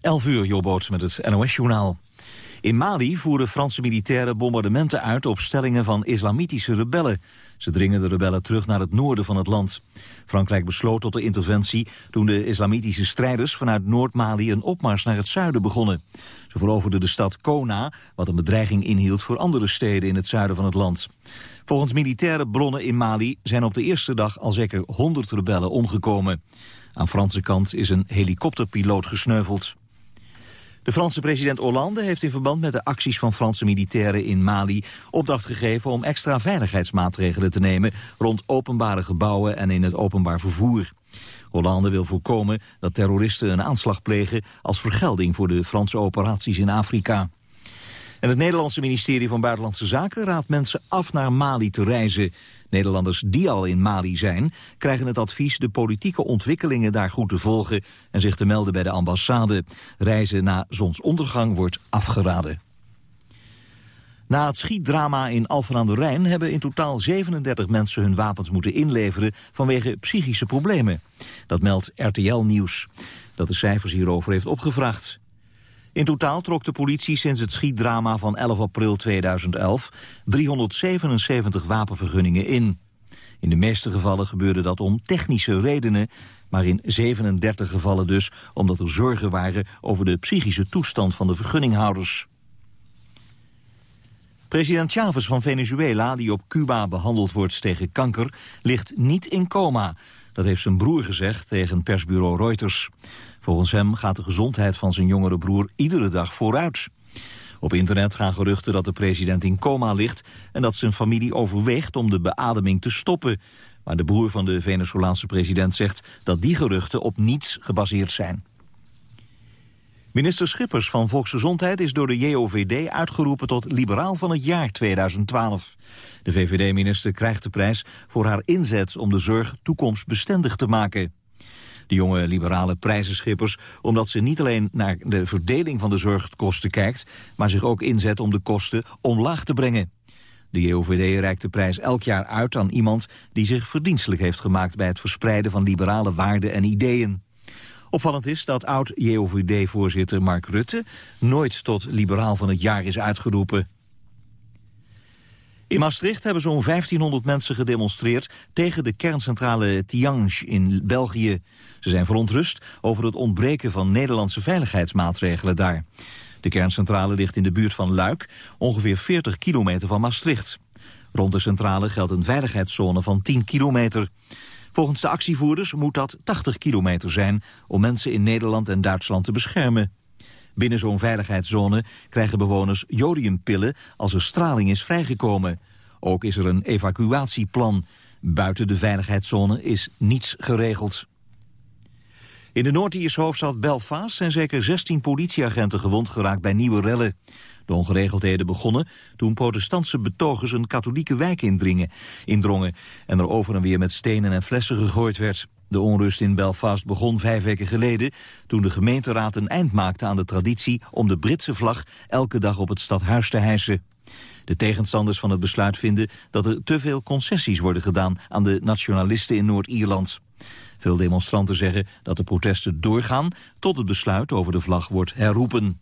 11 uur, Jobboot met het NOS-journaal. In Mali voeren Franse militairen bombardementen uit op stellingen van islamitische rebellen. Ze dringen de rebellen terug naar het noorden van het land. Frankrijk besloot tot de interventie toen de islamitische strijders vanuit Noord-Mali een opmars naar het zuiden begonnen. Ze veroverden de stad Kona, wat een bedreiging inhield voor andere steden in het zuiden van het land. Volgens militaire bronnen in Mali zijn op de eerste dag al zeker 100 rebellen omgekomen. Aan Franse kant is een helikopterpiloot gesneuveld. De Franse president Hollande heeft in verband met de acties van Franse militairen in Mali opdracht gegeven om extra veiligheidsmaatregelen te nemen rond openbare gebouwen en in het openbaar vervoer. Hollande wil voorkomen dat terroristen een aanslag plegen als vergelding voor de Franse operaties in Afrika. En het Nederlandse ministerie van Buitenlandse Zaken raadt mensen af naar Mali te reizen. Nederlanders die al in Mali zijn, krijgen het advies de politieke ontwikkelingen daar goed te volgen en zich te melden bij de ambassade. Reizen na zonsondergang wordt afgeraden. Na het schietdrama in Alphen aan de Rijn hebben in totaal 37 mensen hun wapens moeten inleveren vanwege psychische problemen. Dat meldt RTL Nieuws, dat de cijfers hierover heeft opgevraagd. In totaal trok de politie sinds het schietdrama van 11 april 2011 377 wapenvergunningen in. In de meeste gevallen gebeurde dat om technische redenen, maar in 37 gevallen dus omdat er zorgen waren over de psychische toestand van de vergunninghouders. President Chavez van Venezuela, die op Cuba behandeld wordt tegen kanker, ligt niet in coma. Dat heeft zijn broer gezegd tegen persbureau Reuters. Volgens hem gaat de gezondheid van zijn jongere broer iedere dag vooruit. Op internet gaan geruchten dat de president in coma ligt... en dat zijn familie overweegt om de beademing te stoppen. Maar de broer van de Venezolaanse president zegt dat die geruchten op niets gebaseerd zijn. Minister Schippers van Volksgezondheid is door de JOVD uitgeroepen tot liberaal van het jaar 2012. De VVD-minister krijgt de prijs voor haar inzet om de zorg toekomstbestendig te maken. De jonge liberale prijzenschippers omdat ze niet alleen naar de verdeling van de zorgkosten kijkt, maar zich ook inzet om de kosten omlaag te brengen. De JOVD reikt de prijs elk jaar uit aan iemand die zich verdienstelijk heeft gemaakt bij het verspreiden van liberale waarden en ideeën. Opvallend is dat oud-JOVD-voorzitter Mark Rutte nooit tot liberaal van het jaar is uitgeroepen. In Maastricht hebben zo'n 1500 mensen gedemonstreerd tegen de kerncentrale Tihange in België. Ze zijn verontrust over het ontbreken van Nederlandse veiligheidsmaatregelen daar. De kerncentrale ligt in de buurt van Luik, ongeveer 40 kilometer van Maastricht. Rond de centrale geldt een veiligheidszone van 10 kilometer. Volgens de actievoerders moet dat 80 kilometer zijn om mensen in Nederland en Duitsland te beschermen. Binnen zo'n veiligheidszone krijgen bewoners jodiumpillen als er straling is vrijgekomen. Ook is er een evacuatieplan. Buiten de veiligheidszone is niets geregeld. In de Noord-Ierse hoofdstad Belfast zijn zeker 16 politieagenten gewond geraakt bij nieuwe rellen. De ongeregeldheden begonnen toen protestantse betogers een katholieke wijk indringen, indrongen en er over en weer met stenen en flessen gegooid werd. De onrust in Belfast begon vijf weken geleden toen de gemeenteraad een eind maakte aan de traditie om de Britse vlag elke dag op het stadhuis te hijsen. De tegenstanders van het besluit vinden dat er te veel concessies worden gedaan aan de nationalisten in Noord-Ierland. Veel demonstranten zeggen dat de protesten doorgaan tot het besluit over de vlag wordt herroepen.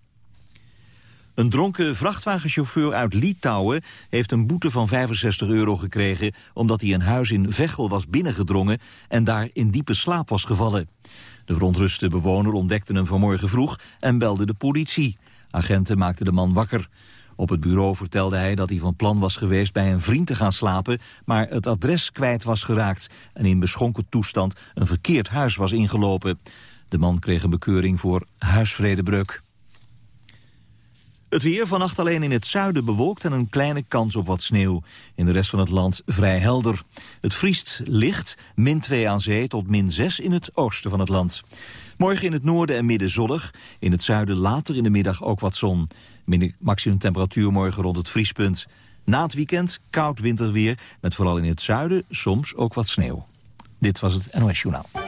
Een dronken vrachtwagenchauffeur uit Litouwen heeft een boete van 65 euro gekregen... omdat hij een huis in Veghel was binnengedrongen en daar in diepe slaap was gevallen. De verontruste bewoner ontdekte hem vanmorgen vroeg en belde de politie. Agenten maakten de man wakker. Op het bureau vertelde hij dat hij van plan was geweest bij een vriend te gaan slapen, maar het adres kwijt was geraakt en in beschonken toestand een verkeerd huis was ingelopen. De man kreeg een bekeuring voor huisvredebreuk. Het weer vannacht alleen in het zuiden bewolkt en een kleine kans op wat sneeuw. In de rest van het land vrij helder. Het vriest licht, min 2 aan zee tot min 6 in het oosten van het land. Morgen in het noorden en midden zonnig. In het zuiden later in de middag ook wat zon. Maximum temperatuur morgen rond het vriespunt. Na het weekend koud winterweer, met vooral in het zuiden soms ook wat sneeuw. Dit was het NOS Journaal.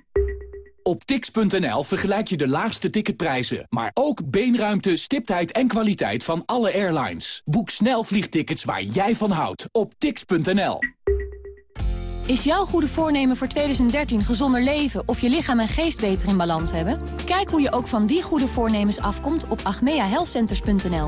Op tix.nl vergelijk je de laagste ticketprijzen, maar ook beenruimte, stiptheid en kwaliteit van alle airlines. Boek snel vliegtickets waar jij van houdt op tix.nl. Is jouw goede voornemen voor 2013 gezonder leven of je lichaam en geest beter in balans hebben? Kijk hoe je ook van die goede voornemens afkomt op agmeahealthcenters.nl.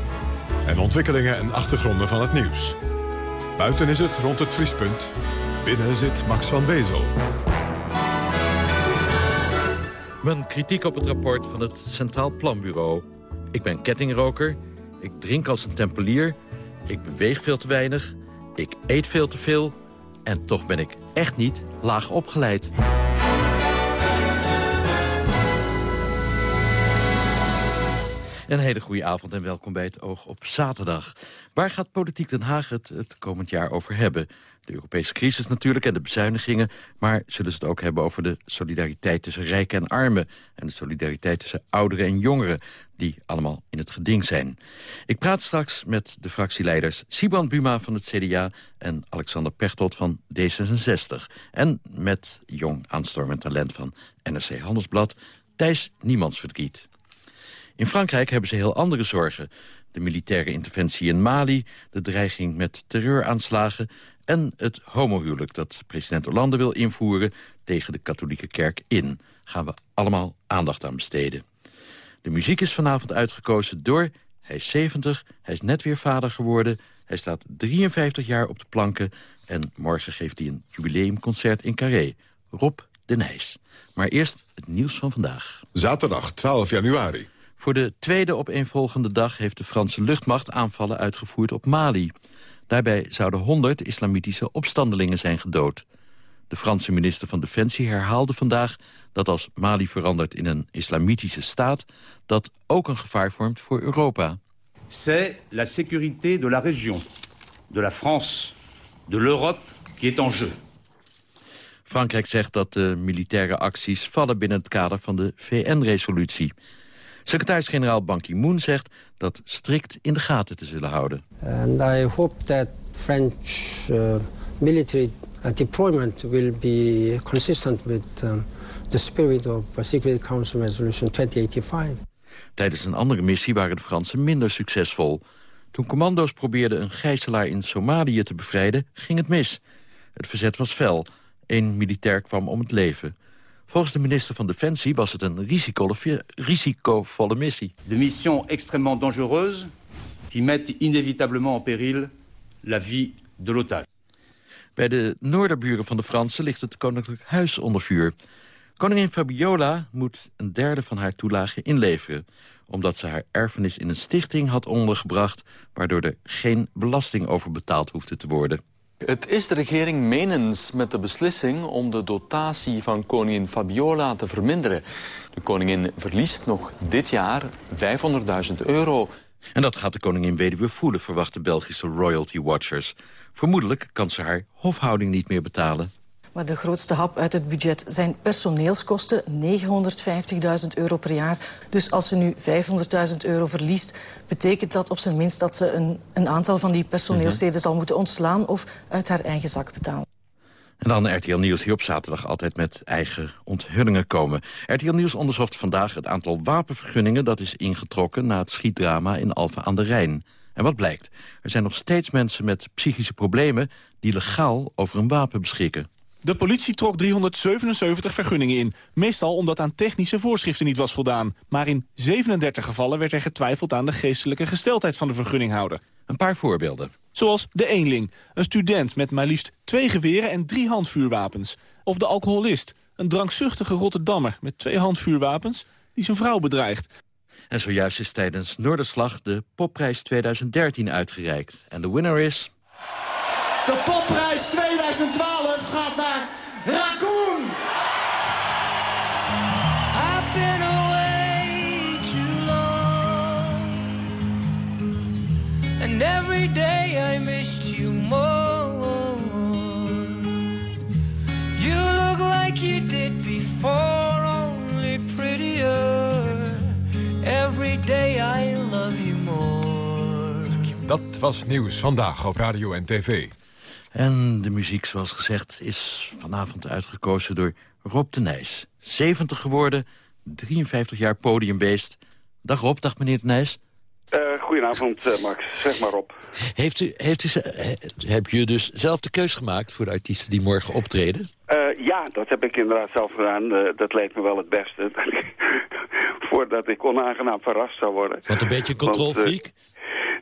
en ontwikkelingen en achtergronden van het nieuws. Buiten is het rond het vriespunt, binnen zit Max van Wezel. Mijn kritiek op het rapport van het Centraal Planbureau. Ik ben kettingroker, ik drink als een tempelier, ik beweeg veel te weinig, ik eet veel te veel... en toch ben ik echt niet laag opgeleid. Een hele goede avond en welkom bij het Oog op zaterdag. Waar gaat Politiek Den Haag het het komend jaar over hebben? De Europese crisis natuurlijk en de bezuinigingen... maar zullen ze het ook hebben over de solidariteit tussen rijken en armen... en de solidariteit tussen ouderen en jongeren... die allemaal in het geding zijn. Ik praat straks met de fractieleiders Siban Buma van het CDA... en Alexander Pechtold van D66. En met jong aanstormend talent van NRC Handelsblad... Thijs Niemandsverdriet. In Frankrijk hebben ze heel andere zorgen. De militaire interventie in Mali, de dreiging met terreuraanslagen... en het homohuwelijk dat president Hollande wil invoeren... tegen de katholieke kerk in. Gaan we allemaal aandacht aan besteden. De muziek is vanavond uitgekozen door... Hij is 70, hij is net weer vader geworden... hij staat 53 jaar op de planken... en morgen geeft hij een jubileumconcert in Carré. Rob de Nijs. Maar eerst het nieuws van vandaag. Zaterdag 12 januari. Voor de tweede opeenvolgende dag heeft de Franse luchtmacht aanvallen uitgevoerd op Mali. Daarbij zouden 100 islamitische opstandelingen zijn gedood. De Franse minister van Defensie herhaalde vandaag dat als Mali verandert in een islamitische staat... dat ook een gevaar vormt voor Europa. C'est la sécurité de la région, de la France, de l'Europe qui est en jeu. Frankrijk zegt dat de militaire acties vallen binnen het kader van de VN-resolutie. Secretaris-generaal Ban Ki-moon zegt dat strikt in de gaten te zullen houden. And I hope that French uh, military deployment will be consistent with um, the spirit of Security Council Resolution 2085. Tijdens een andere missie waren de Fransen minder succesvol. Toen commando's probeerden een gijzelaar in Somalië te bevrijden, ging het mis. Het verzet was fel. Eén militair kwam om het leven. Volgens de minister van Defensie was het een risicovolle missie. De mission extrêmement dangereuse qui met inévitablement en péril la vie de l'otage. Bij de noorderburen van de Fransen ligt het koninklijk huis onder vuur. Koningin Fabiola moet een derde van haar toelage inleveren... omdat ze haar erfenis in een stichting had ondergebracht... waardoor er geen belasting over betaald hoefde te worden. Het is de regering menens met de beslissing om de dotatie van koningin Fabiola te verminderen. De koningin verliest nog dit jaar 500.000 euro. En dat gaat de koningin weduwe voelen, verwachten Belgische royalty watchers. Vermoedelijk kan ze haar hofhouding niet meer betalen. Maar de grootste hap uit het budget zijn personeelskosten, 950.000 euro per jaar. Dus als ze nu 500.000 euro verliest, betekent dat op zijn minst dat ze een, een aantal van die personeelsleden zal moeten ontslaan of uit haar eigen zak betalen. En dan RTL Nieuws die op zaterdag altijd met eigen onthullingen komen. RTL Nieuws onderzocht vandaag het aantal wapenvergunningen... dat is ingetrokken na het schietdrama in Alphen aan de Rijn. En wat blijkt? Er zijn nog steeds mensen met psychische problemen... die legaal over een wapen beschikken. De politie trok 377 vergunningen in. Meestal omdat aan technische voorschriften niet was voldaan. Maar in 37 gevallen werd er getwijfeld aan de geestelijke gesteldheid van de vergunninghouder. Een paar voorbeelden. Zoals de eenling, een student met maar liefst twee geweren en drie handvuurwapens. Of de alcoholist, een drankzuchtige Rotterdammer met twee handvuurwapens die zijn vrouw bedreigt. En zojuist is tijdens Noorderslag de Popprijs 2013 uitgereikt. En de winner is... De Popprijs 2012 gaat naar Raccoon! I've been away too long And every day I missed you more You look like you did before, only prettier Every day I love you more Dat was Nieuws Vandaag op Radio en TV. En de muziek, zoals gezegd, is vanavond uitgekozen door Rob de Nijs. 70 geworden, 53 jaar podiumbeest. Dag Rob, dag meneer de Nijs. Uh, goedenavond, uh, Max. Zeg maar Rob. Heeft u, heeft u, heb je dus zelf de keus gemaakt voor de artiesten die morgen optreden? Uh, ja, dat heb ik inderdaad zelf gedaan. dat leek me wel het beste. Voordat ik onaangenaam verrast zou worden. Want een beetje een controlfreak?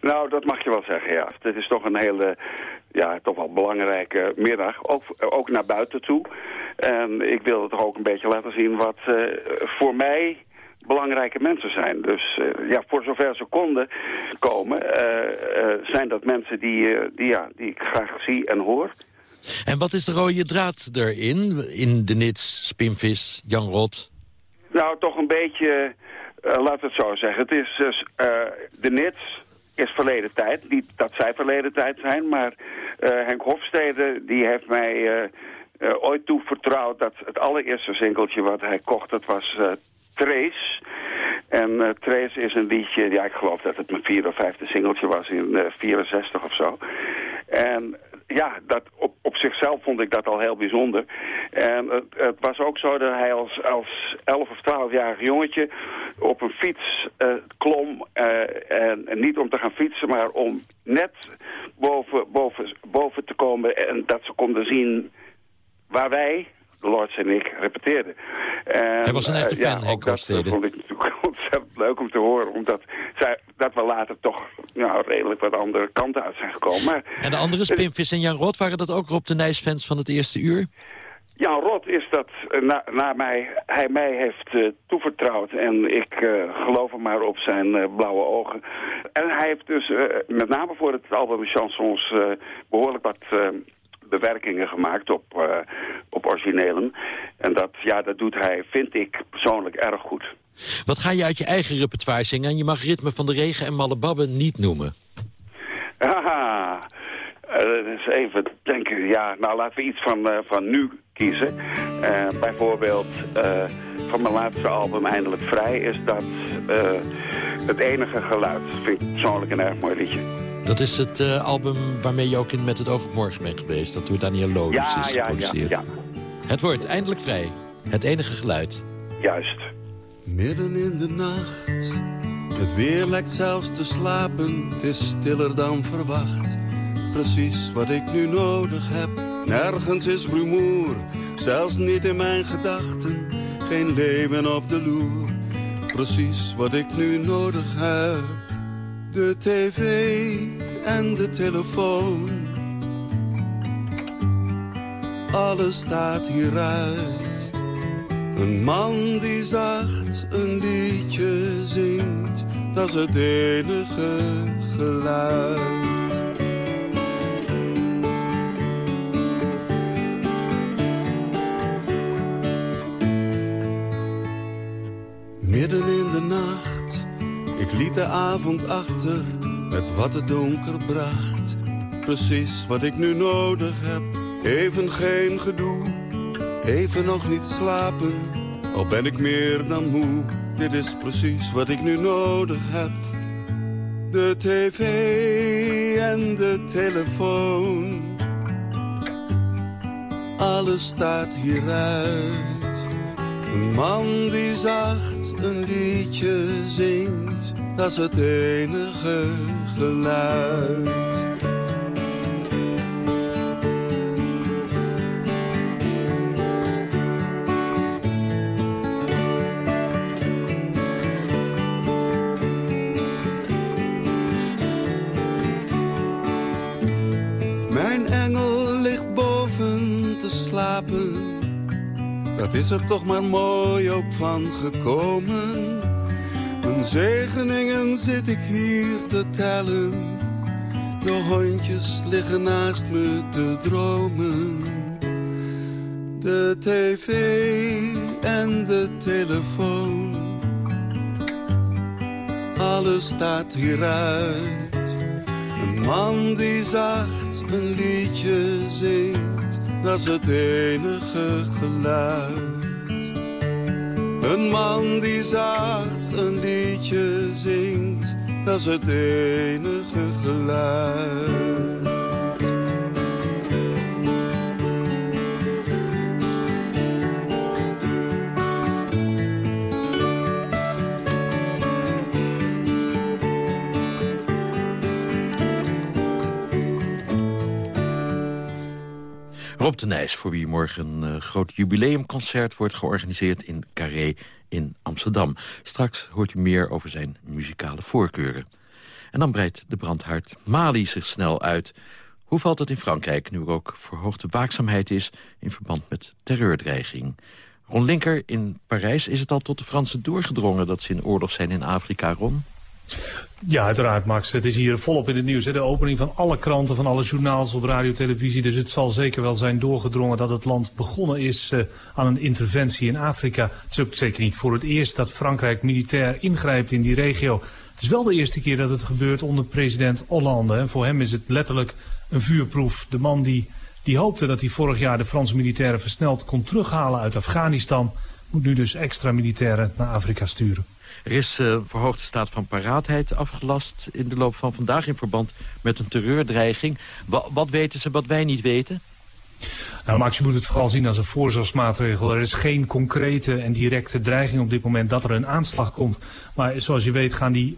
Nou, dat mag je wel zeggen, ja. Het is toch een hele, ja, toch wel belangrijke middag. Ook, ook naar buiten toe. En ik wilde toch ook een beetje laten zien wat uh, voor mij belangrijke mensen zijn. Dus uh, ja, voor zover ze konden komen, uh, zijn dat mensen die, die, ja, die ik graag zie en hoor. En wat is de rode draad erin? In de nits, Spinvis, Jan Rot? Nou, toch een beetje, laten we het zo zeggen. Het is dus de nits is verleden tijd. Niet dat zij verleden tijd zijn, maar uh, Henk Hofstede die heeft mij uh, uh, ooit toevertrouwd dat het allereerste singeltje wat hij kocht, dat was Trace. En Trace is een liedje, ja ik geloof dat het mijn vierde of vijfde singeltje was in 64 of zo. En ja, dat op, op zichzelf vond ik dat al heel bijzonder. En het, was ook zo dat hij als, als 11 of 12-jarig jongetje op een fiets uh, klom. Uh, en, en, niet om te gaan fietsen, maar om net boven, boven, boven te komen. En dat ze konden zien waar wij, Lords en ik, repeteerden. En, hij was een echte fan, uh, ook dat vond ik natuurlijk ontzettend leuk om te horen. Omdat zij, dat we later toch nou, redelijk wat andere kanten uit zijn gekomen. Maar, en de andere Spinvis en Jan Rot, waren dat ook Rob de Nijs fans van het eerste uur? Jan Rot is dat na, na mij, hij mij heeft uh, toevertrouwd en ik uh, geloof hem maar op zijn uh, blauwe ogen. En hij heeft dus met name voor het album Chansons behoorlijk wat bewerkingen gemaakt op, op originelen. En dat, ja, dat doet hij, vind ik persoonlijk, erg goed. Wat ga je uit je eigen repertoire zingen? En je mag Ritme van de Regen en Malle Babbe niet noemen. Haha, dus even denken, ja, nou laten we iets van, van nu kiezen. Uh, bijvoorbeeld uh, van mijn laatste album Eindelijk Vrij is dat uh, het enige geluid. Dat vind ik persoonlijk een erg mooi liedje. Dat is het album waarmee je ook in Met het oog op morgen bent geweest. Dat door Daniel Loos ja, is geproduceerd. Ja, ja, Het wordt Eindelijk Vrij. Het enige geluid. Juist. Midden in de nacht. Het weer lijkt zelfs te slapen. Het is stiller dan verwacht. Precies wat ik nu nodig heb Nergens is rumoer, zelfs niet in mijn gedachten. Geen leven op de loer, precies wat ik nu nodig heb. De tv en de telefoon. Alles staat hieruit. Een man die zacht een liedje zingt, dat is het enige geluid. De avond achter met wat het donker bracht. Precies wat ik nu nodig heb, even geen gedoe, even nog niet slapen. Al ben ik meer dan moe, dit is precies wat ik nu nodig heb. De tv en de telefoon, alles staat hieruit. Een man die zacht een liedje zingt, dat is het enige geluid. Mijn engel ligt boven te slapen. Dat is er toch maar mooi ook van gekomen mijn zegeningen zit ik hier te tellen. De hondjes liggen naast me te dromen. De tv en de telefoon. Alles staat hieruit. Een man die zacht een liedje zingt. Dat is het enige geluid. Een man die zacht een liedje zingt. Dat is het enige geluid. Rob de Nijs, voor wie morgen een uh, groot jubileumconcert wordt georganiseerd in Carré in Amsterdam. Straks hoort u meer over zijn muzikale voorkeuren. En dan breidt de brandhaard Mali zich snel uit. Hoe valt het in Frankrijk, nu er ook verhoogde waakzaamheid is... in verband met terreurdreiging? Ron Linker, in Parijs is het al tot de Fransen doorgedrongen... dat ze in oorlog zijn in Afrika, Ron? Ja, uiteraard, Max. Het is hier volop in het nieuws. De opening van alle kranten, van alle journaals op radio, televisie. Dus het zal zeker wel zijn doorgedrongen dat het land begonnen is uh, aan een interventie in Afrika. Het is ook zeker niet voor het eerst dat Frankrijk militair ingrijpt in die regio. Het is wel de eerste keer dat het gebeurt onder president Hollande. Hè? Voor hem is het letterlijk een vuurproef. De man die, die hoopte dat hij vorig jaar de Franse militairen versneld kon terughalen uit Afghanistan... moet nu dus extra militairen naar Afrika sturen. Er is uh, verhoogde staat van paraatheid afgelast in de loop van vandaag... in verband met een terreurdreiging. Wa wat weten ze wat wij niet weten? Nou, Max, je moet het vooral zien als een voorzorgsmaatregel. Er is geen concrete en directe dreiging op dit moment dat er een aanslag komt. Maar zoals je weet gaan die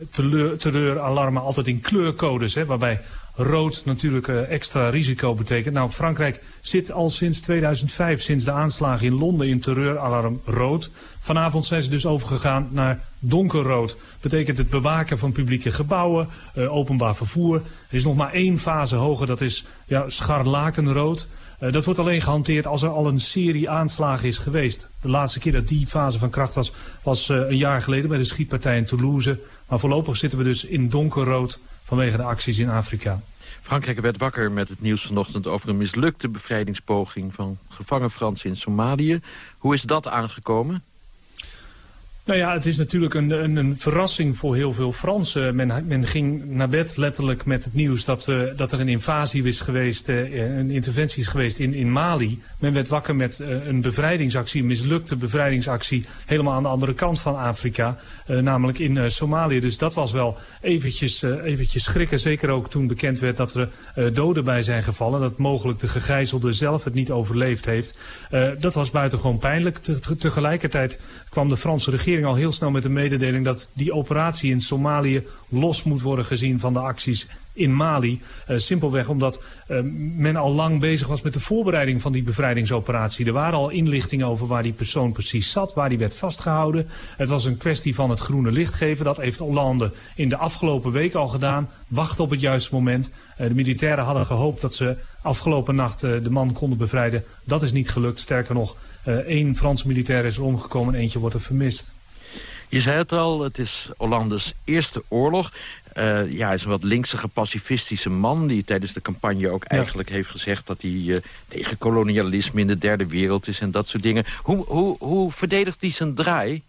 terreuralarmen altijd in kleurcodes... Hè, waarbij rood natuurlijk uh, extra risico betekent. Nou, Frankrijk zit al sinds 2005, sinds de aanslagen in Londen, in terreuralarm rood. Vanavond zijn ze dus overgegaan naar donkerrood. Betekent het bewaken van publieke gebouwen, uh, openbaar vervoer. Er is nog maar één fase hoger, dat is ja, scharlakenrood. Uh, dat wordt alleen gehanteerd als er al een serie aanslagen is geweest. De laatste keer dat die fase van kracht was, was uh, een jaar geleden bij de schietpartij in Toulouse. Maar voorlopig zitten we dus in donkerrood vanwege de acties in Afrika. Frankrijk werd wakker met het nieuws vanochtend over een mislukte bevrijdingspoging van gevangen Fransen in Somalië. Hoe is dat aangekomen? Nou ja, het is natuurlijk een, een, een, verrassing voor heel veel Fransen. Men, men ging naar bed letterlijk met het nieuws dat, uh, dat er een invasie is geweest, uh, een interventie is geweest in, in Mali. Men werd wakker met een bevrijdingsactie, een mislukte bevrijdingsactie, helemaal aan de andere kant van Afrika, namelijk in Somalië. Dus dat was wel eventjes, eventjes schrikken, zeker ook toen bekend werd dat er doden bij zijn gevallen, dat mogelijk de gegijzelde zelf het niet overleefd heeft. dat was buitengewoon pijnlijk. Te, tegelijkertijd kwam de Franse regering al heel snel met de mededeling dat die operatie in Somalië los moet worden gezien van de acties in Mali. Uh, simpelweg omdat uh, men al lang bezig was met de voorbereiding van die bevrijdingsoperatie. Er waren al inlichtingen over waar die persoon precies zat, waar die werd vastgehouden. Het was een kwestie van het groene licht geven. Dat heeft Hollande in de afgelopen week al gedaan. Wacht op het juiste moment. Uh, de militairen hadden gehoopt dat ze afgelopen nacht de man konden bevrijden. Dat is niet gelukt. Sterker nog, één Frans militair is er omgekomen en eentje wordt er vermist. Je zei het al, het is Hollandes eerste oorlog. Uh, ja, hij is een wat linkse, pacifistische man... die tijdens de campagne ook ja. eigenlijk heeft gezegd... dat hij uh, tegen kolonialisme in de derde wereld is en dat soort dingen. Hoe, hoe, hoe verdedigt hij zijn draai?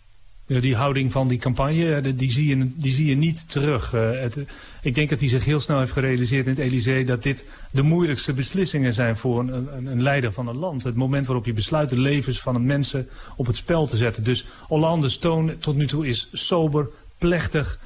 Die houding van die campagne, die zie je, die zie je niet terug. Uh, het, ik denk dat hij zich heel snel heeft gerealiseerd in het Elysée... dat dit de moeilijkste beslissingen zijn voor een, een, leider van een land. Het moment waarop je besluit de levens van een mensen op het spel te zetten. Dus Hollande's toon tot nu toe is sober, plechtig,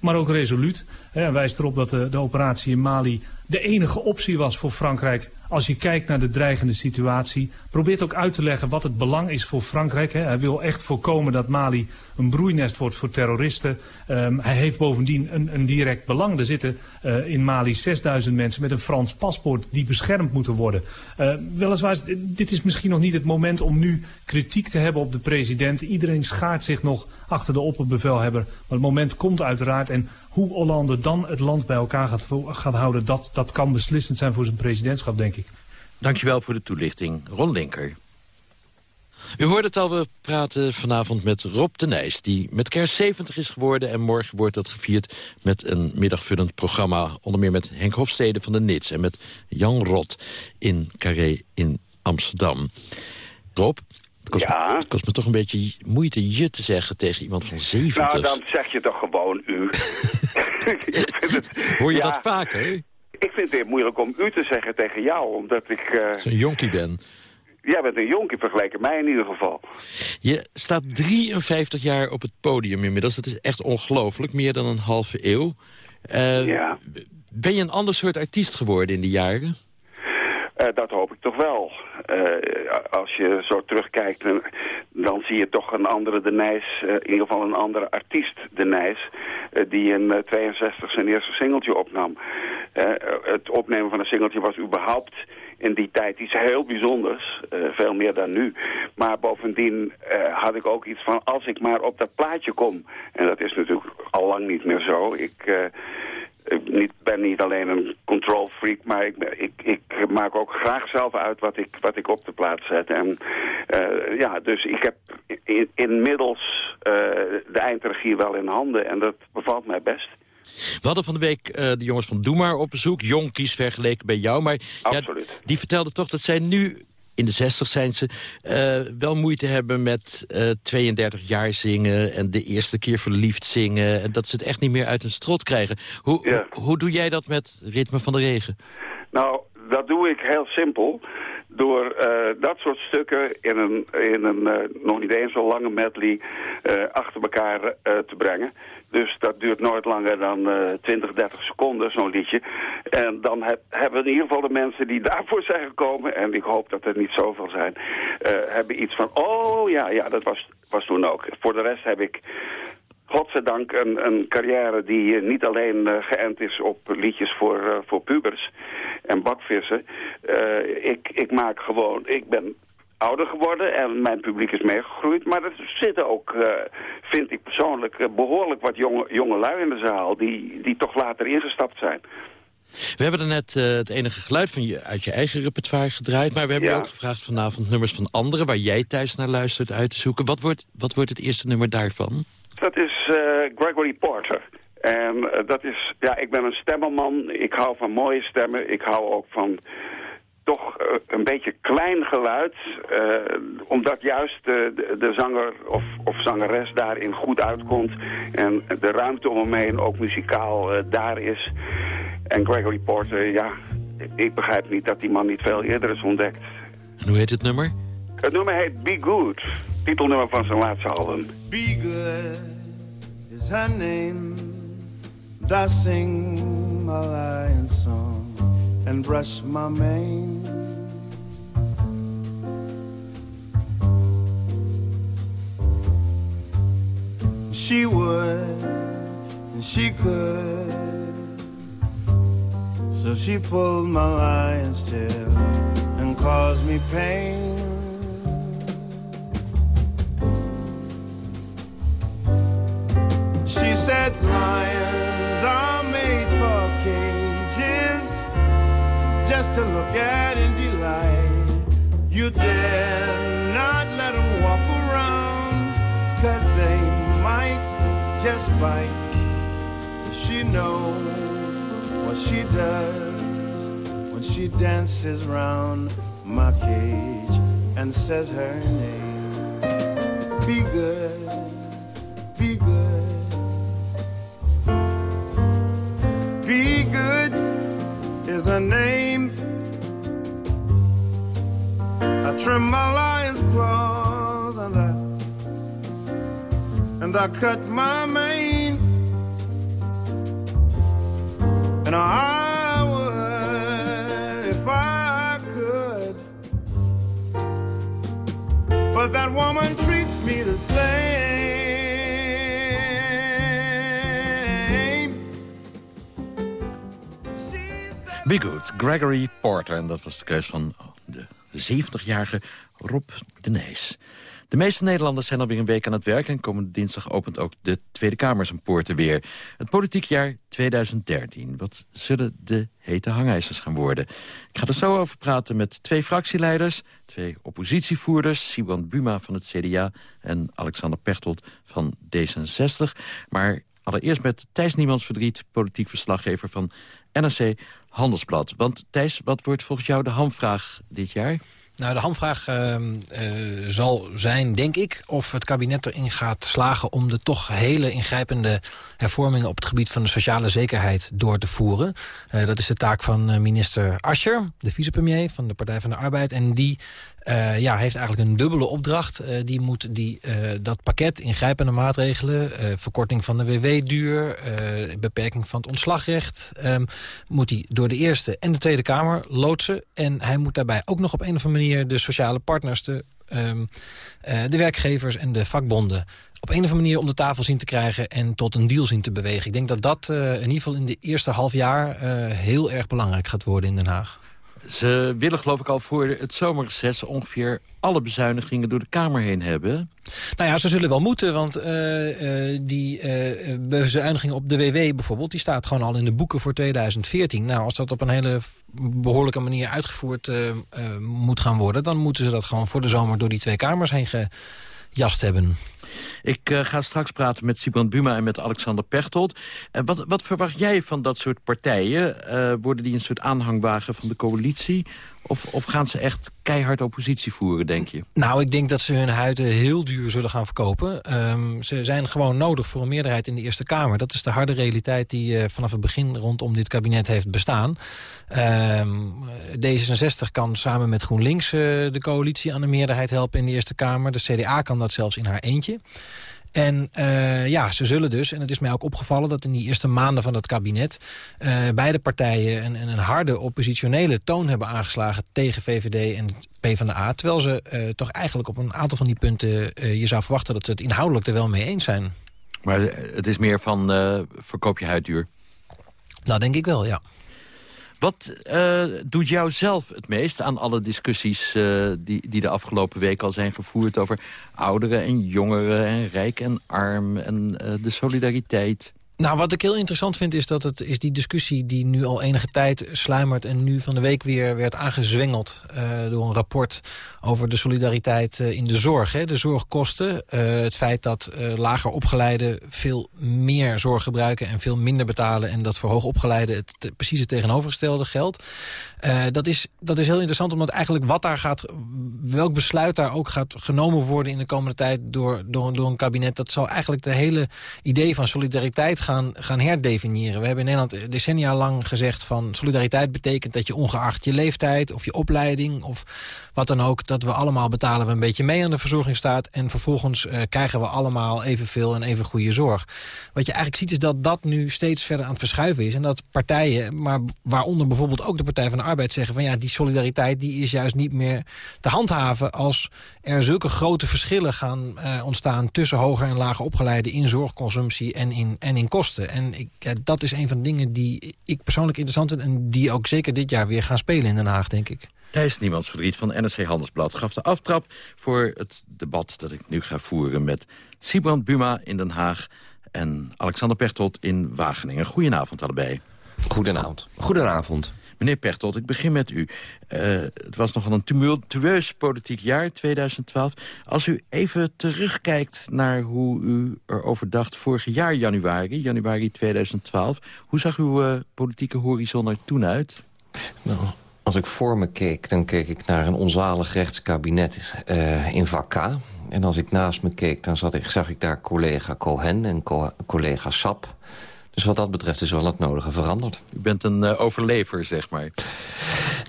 maar ook resoluut. Hij wijst erop dat de, de operatie in Mali de enige optie was voor Frankrijk als je kijkt naar de dreigende situatie. Probeert ook uit te leggen wat het belang is voor Frankrijk. Hè. Hij wil echt voorkomen dat Mali een broeinest wordt voor terroristen. Um, hij heeft bovendien een, een, direct belang. Er zitten uh, in Mali 6000 mensen met een Frans paspoort die beschermd moeten worden. Uh, weliswaar, dit is misschien nog niet het moment om nu kritiek te hebben op de president. Iedereen schaart zich nog achter de opperbevelhebber. Maar het moment komt uiteraard. En hoe Hollande dan het land bij elkaar gaat, gaat houden... Dat, dat kan beslissend zijn voor zijn presidentschap, denk ik. Dankjewel voor de toelichting. Ron Linker. U hoort het al, we praten vanavond met Rob de Nijs... die met kerst 70 is geworden en morgen wordt dat gevierd... met een middagvullend programma. Onder meer met Henk Hofstede van de Nits... en met Jan Rot in Carré in Amsterdam. Rob, kost, Ja? het kost me toch een beetje moeite je te zeggen tegen iemand van 70. Nou, dan zeg je toch gewoon u. het, Hoor je ja, dat vaker? Ik vind het weer moeilijk om u te zeggen tegen jou, omdat ik... eh, Zo'n jonkie ben. jij bent een jonkie vergeleken mij in ieder geval. Je staat 53 jaar op het podium inmiddels. Dat is echt ongelooflijk, meer dan een halve eeuw. Eh, Ja. Ben je een ander soort artiest geworden in die jaren? Eh, dat hoop ik toch wel. Eh, als je zo terugkijkt, dan, zie je toch een andere De Nijs, eh, in ieder geval een andere artiest De Nijs, die in eh, 62 zijn eerste singeltje opnam. Het opnemen van een singeltje was überhaupt in die tijd iets heel bijzonders, veel meer dan nu. Maar bovendien had ik ook iets van, als ik maar op dat plaatje kom. En dat is natuurlijk al lang niet meer zo. Ik... ik niet, ben niet alleen een control freak, maar ik, ik, ik maak ook graag zelf uit wat ik, wat ik op de plaats zet. En eh, ja, dus ik heb in, inmiddels eh, de eindregie wel in handen en dat bevalt mij best. We hadden van de week eh, de jongens van Doe Maar op bezoek. Jonkies vergeleken bij jou. Maar ja, die vertelden toch dat zij nu, in de 60 zijn ze... eh, wel moeite hebben met eh 32 jaar zingen... en de eerste keer verliefd zingen. En dat ze het echt niet meer uit hun strot krijgen. Hoe, hoe, hoe doe jij dat met Ritme van de Regen? Nou, dat doe ik heel simpel. Door eh, dat soort stukken in een, in een eh, nog niet eens zo lange medley eh, achter elkaar te brengen. Dus dat duurt nooit langer dan eh 20, 30 seconden, zo'n liedje. En dan heb- hebben in ieder geval de mensen die daarvoor zijn gekomen... en ik hoop dat er niet zoveel zijn... hebben iets van, oh ja, ja, dat was, was toen ook. Voor de rest heb ik godzijdank een, een carrière die eh, niet alleen eh, geënt is op liedjes voor, eh, voor pubers en bakvissen. Ik, ik maak gewoon, ik ben ouder geworden en mijn publiek is meegegroeid. Maar er zitten ook, vind ik persoonlijk, eh, behoorlijk wat jonge, jonge lui in de zaal die, die toch later ingestapt zijn. We hebben er net het enige geluid van je, uit je eigen repertoire gedraaid... maar we hebben je ook gevraagd vanavond nummers van anderen... waar jij thuis naar luistert uit te zoeken. Wat wordt, wat wordt het eerste nummer daarvan? Dat is eh, Gregory Porter. En eh, dat is, ja, ik ben een stemmerman. Ik hou van mooie stemmen. Ik hou ook van toch eh, een beetje klein geluid. omdat juist de, de zanger of, of zangeres daarin goed uitkomt. En de ruimte om hem heen ook muzikaal daar is. En Gregory Porter, ja, ik begrijp niet dat die man niet veel eerder is ontdekt. En hoe heet het nummer? Het nummer heet Be Good. Titelnummer van zijn laatste album. Be good is her name. I sing my lion song and brush my mane. She would, and she could. So she pulled my lion's tail and caused me pain. Said lions are made for cages just to look at and delight. You dare not let them walk around cause they might just bite. She knows what she does when she dances round my cage and says her name. Be good, be good. Is her name. I trim my lion's claws and I and I cut my mane. And I would if I could. But that woman treats me the same. Be Good, Gregory Porter. En dat was de keus van de 70-jarige Rob de Nijs. De meeste Nederlanders zijn alweer een week aan het werk... en komende dinsdag opent ook de Tweede Kamer zijn poorten weer. Het politiek jaar 2013. Wat zullen de hete hangijzers gaan worden? Ik ga er zo over praten met twee fractieleiders... twee oppositievoerders, Siwan Buma van het CDA... en Alexander Pechtold van D66. Maar allereerst met Thijs Niemands Verdriet... politiek verslaggever van NRC Handelsblad. Want Thijs, wat wordt volgens jou de hamvraag dit jaar? Nou, de hamvraag uh, uh, zal zijn, denk ik, of het kabinet erin gaat slagen... om de toch hele ingrijpende hervormingen op het gebied van de sociale zekerheid door te voeren. Uh, dat is de taak van uh, minister Ascher, de vicepremier van de Partij van de Arbeid. En die uh, ja, heeft eigenlijk een dubbele opdracht. Uh, die moet die, uh, dat pakket ingrijpende maatregelen... verkorting van de WW-duur, beperking van het ontslagrecht... Um, moet hij door de Eerste en de Tweede Kamer loodsen. En hij moet daarbij ook nog op een of andere manier... de sociale partners, de, um, de werkgevers en de vakbonden op een of andere manier om de tafel zien te krijgen... en tot een deal zien te bewegen. Ik denk dat dat in ieder geval in de eerste half jaar... Heel erg belangrijk gaat worden in Den Haag. Ze willen geloof ik al voor het zomerreces ongeveer alle bezuinigingen door de Kamer heen hebben. Nou ja, ze zullen wel moeten, want uh, uh, die uh, bezuiniging op de WW bijvoorbeeld... die staat gewoon al in de boeken voor 2014. Nou, als dat op een hele behoorlijke manier uitgevoerd moet gaan worden... dan moeten ze dat gewoon voor de zomer door die twee kamers heen gejast hebben. Ik uh, ga straks praten met Sibrand Buma en met Alexander Pechtold. Uh, wat, wat, verwacht jij van dat soort partijen? Uh, worden die een soort aanhangwagen van de coalitie? Of, of, gaan ze echt keihard oppositie voeren, denk je? Nou, ik denk dat ze hun huiden heel duur zullen gaan verkopen. Um, ze zijn gewoon nodig voor een meerderheid in de Eerste Kamer. Dat is de harde realiteit die uh, vanaf het begin rondom dit kabinet heeft bestaan. Um, D66 kan samen met GroenLinks uh, de coalitie aan de meerderheid helpen in de Eerste Kamer. De CDA kan dat zelfs in haar eentje. En uh, ja, ze zullen dus, en het is mij ook opgevallen... dat in die eerste maanden van het kabinet... Uh, beide partijen een, een, harde oppositionele toon hebben aangeslagen... tegen VVD en PvdA. Terwijl ze uh, toch eigenlijk op een aantal van die punten... je zou verwachten dat ze het inhoudelijk er wel mee eens zijn. Maar het is meer van verkoop je huid duur? Nou, denk ik wel, ja. Wat uh, doet jou zelf het meest aan alle discussies uh, die, die de afgelopen week al zijn gevoerd... over ouderen en jongeren en rijk en arm en uh, de solidariteit? Nou, wat ik heel interessant vind is dat het is die discussie die nu al enige tijd sluimert... en nu van de week weer werd aangezwengeld uh, door een rapport over de solidariteit uh, in de zorg. Hè. De zorgkosten, uh, het feit dat lager opgeleiden veel meer zorg gebruiken... en veel minder betalen en dat voor hoogopgeleiden het precies het tegenovergestelde geldt. dat, is, dat is heel interessant omdat eigenlijk wat daar gaat... welk besluit daar ook gaat genomen worden in de komende tijd door, door, door een kabinet... dat zal eigenlijk de hele idee van solidariteit gaan gaan, gaan herdefiniëren. We hebben in Nederland decennia lang gezegd van solidariteit betekent dat je ongeacht je leeftijd of je opleiding of wat dan ook, dat we allemaal betalen we een beetje mee aan de verzorgingsstaat en vervolgens uh, krijgen we allemaal evenveel en even goede zorg. Wat je eigenlijk ziet is dat dat nu steeds verder aan het verschuiven is en dat partijen, maar waaronder bijvoorbeeld ook de Partij van de Arbeid zeggen van ja, die solidariteit die is juist niet meer te handhaven als er zulke grote verschillen gaan uh, ontstaan tussen hoger en lager opgeleiden in zorgconsumptie en in, en in kosten. En ik, dat is een van de dingen die ik persoonlijk interessant vind... en die ook zeker dit jaar weer gaan spelen in Den Haag, denk ik. Thijs Niemands Verdriet van NRC Handelsblad gaf de aftrap... voor het debat dat ik nu ga voeren met Sibrand Buma in Den Haag... en Alexander Pechtold in Wageningen. Goedenavond allebei. Goedenavond. Goedenavond. Meneer Pechtold, ik begin met u. Uh, het was nogal een tumultueus politiek jaar, 2012. Als u even terugkijkt naar hoe u erover dacht vorig jaar januari, januari 2012. Hoe zag uw uh, politieke horizon er toen uit? Nou, als ik voor me keek, dan keek ik naar een onzalig rechtskabinet uh, in vak K. En als ik naast me keek, dan zat ik, zag ik daar collega Cohen en co collega Sap... Dus wat dat betreft is wel het nodige veranderd. U bent een uh, overlever, zeg maar.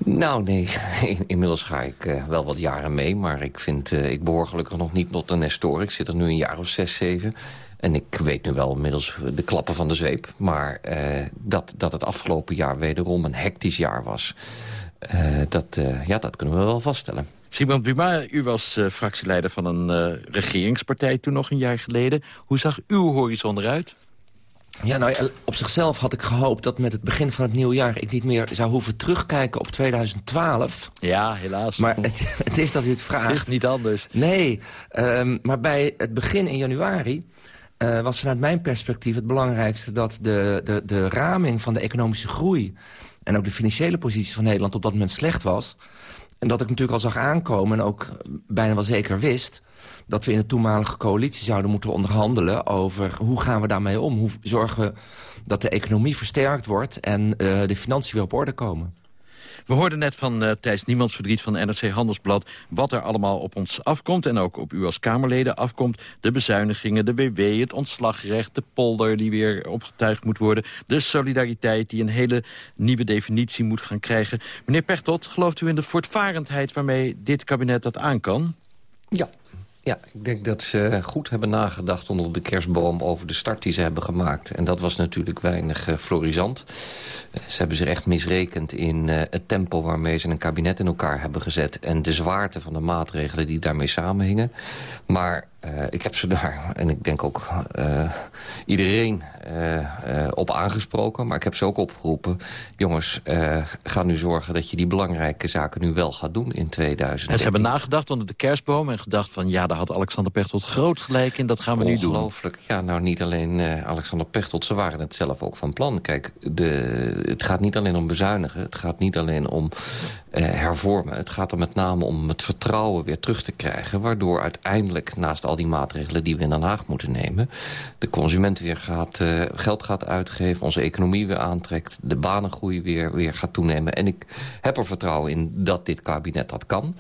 Nou, nee. Inmiddels ga ik uh, wel wat jaren mee. Maar ik, vind, uh, ik behoor gelukkig nog niet tot de Nestor. Ik zit er nu een jaar of zes, zeven. En ik weet nu wel inmiddels de klappen van de zweep. Maar dat, dat het afgelopen jaar wederom een hectisch jaar was... dat, ja, dat kunnen we wel vaststellen. Simon Buma, u was fractieleider van een regeringspartij toen nog een jaar geleden. Hoe zag uw horizon eruit? Ja, nou ja, op zichzelf had ik gehoopt dat met het begin van het nieuwe jaar... ik niet meer zou hoeven terugkijken op 2012. Ja, helaas. Maar het, het is dat u het vraagt. Het is niet anders. Nee, um, maar bij het begin in januari... Uh, was vanuit mijn perspectief het belangrijkste... dat de, de, de raming van de economische groei... en ook de financiële positie van Nederland op dat moment slecht was. En dat ik natuurlijk al zag aankomen en ook bijna wel zeker wist dat we in de toenmalige coalitie zouden moeten onderhandelen... over hoe gaan we daarmee om? Hoe zorgen we dat de economie versterkt wordt... en uh, de financiën weer op orde komen? We hoorden net van uh, Thijs Niemands verdriet van NRC Handelsblad... wat er allemaal op ons afkomt en ook op u als Kamerleden afkomt. De bezuinigingen, de WW, het ontslagrecht, de polder die weer opgetuigd moet worden... de solidariteit die een hele nieuwe definitie moet gaan krijgen. Meneer Pechtold, gelooft u in de voortvarendheid waarmee dit kabinet dat aan kan? Ja, ja, ik denk dat ze goed hebben nagedacht onder de kerstboom... over de start die ze hebben gemaakt. En dat was natuurlijk weinig uh, florisant. Uh, ze hebben zich echt misrekend in uh, het tempo waarmee ze een kabinet in elkaar hebben gezet... en de zwaarte van de maatregelen die daarmee samenhingen. Maar uh, ik heb ze daar, en ik denk ook uh, iedereen uh, op aangesproken... maar ik heb ze ook opgeroepen... jongens, ga nu zorgen dat je die belangrijke zaken nu wel gaat doen in 2000. En ze hebben nagedacht onder de kerstboom en gedacht van... ja, daar had Alexander Pechtold groot gelijk in, dat gaan we nu doen. Ongelooflijk. Ja, nou niet alleen Alexander Pechtold, ze waren het zelf ook van plan. Kijk, de, het gaat niet alleen om bezuinigen, het gaat niet alleen om hervormen. Het gaat er met name om het vertrouwen weer terug te krijgen... waardoor uiteindelijk naast al die maatregelen die we in Den Haag moeten nemen... de consument weer gaat, uh, geld gaat uitgeven, onze economie weer aantrekt... de banengroei weer, weer gaat toenemen. En ik heb er vertrouwen in dat dit kabinet dat kan.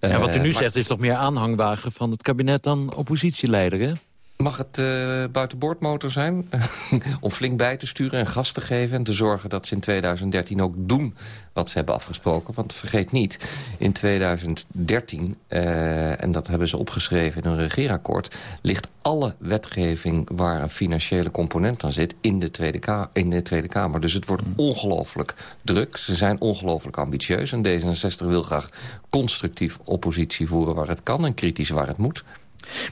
Ja, wat u nu uh, zegt is toch meer aanhangwagen van het kabinet dan oppositieleider, hè? Mag het uh, buitenboordmotor zijn? om flink bij te sturen en gas te geven... en te zorgen dat ze in 2013 ook doen wat ze hebben afgesproken. Want vergeet niet, in 2013, uh, en dat hebben ze opgeschreven in een regeerakkoord... ligt alle wetgeving waar een financiële component aan zit... in de Tweede, in de tweede Kamer. Dus het wordt ongelooflijk druk. Ze zijn ongelooflijk ambitieus. En D66 wil graag constructief oppositie voeren waar het kan... en kritisch waar het moet.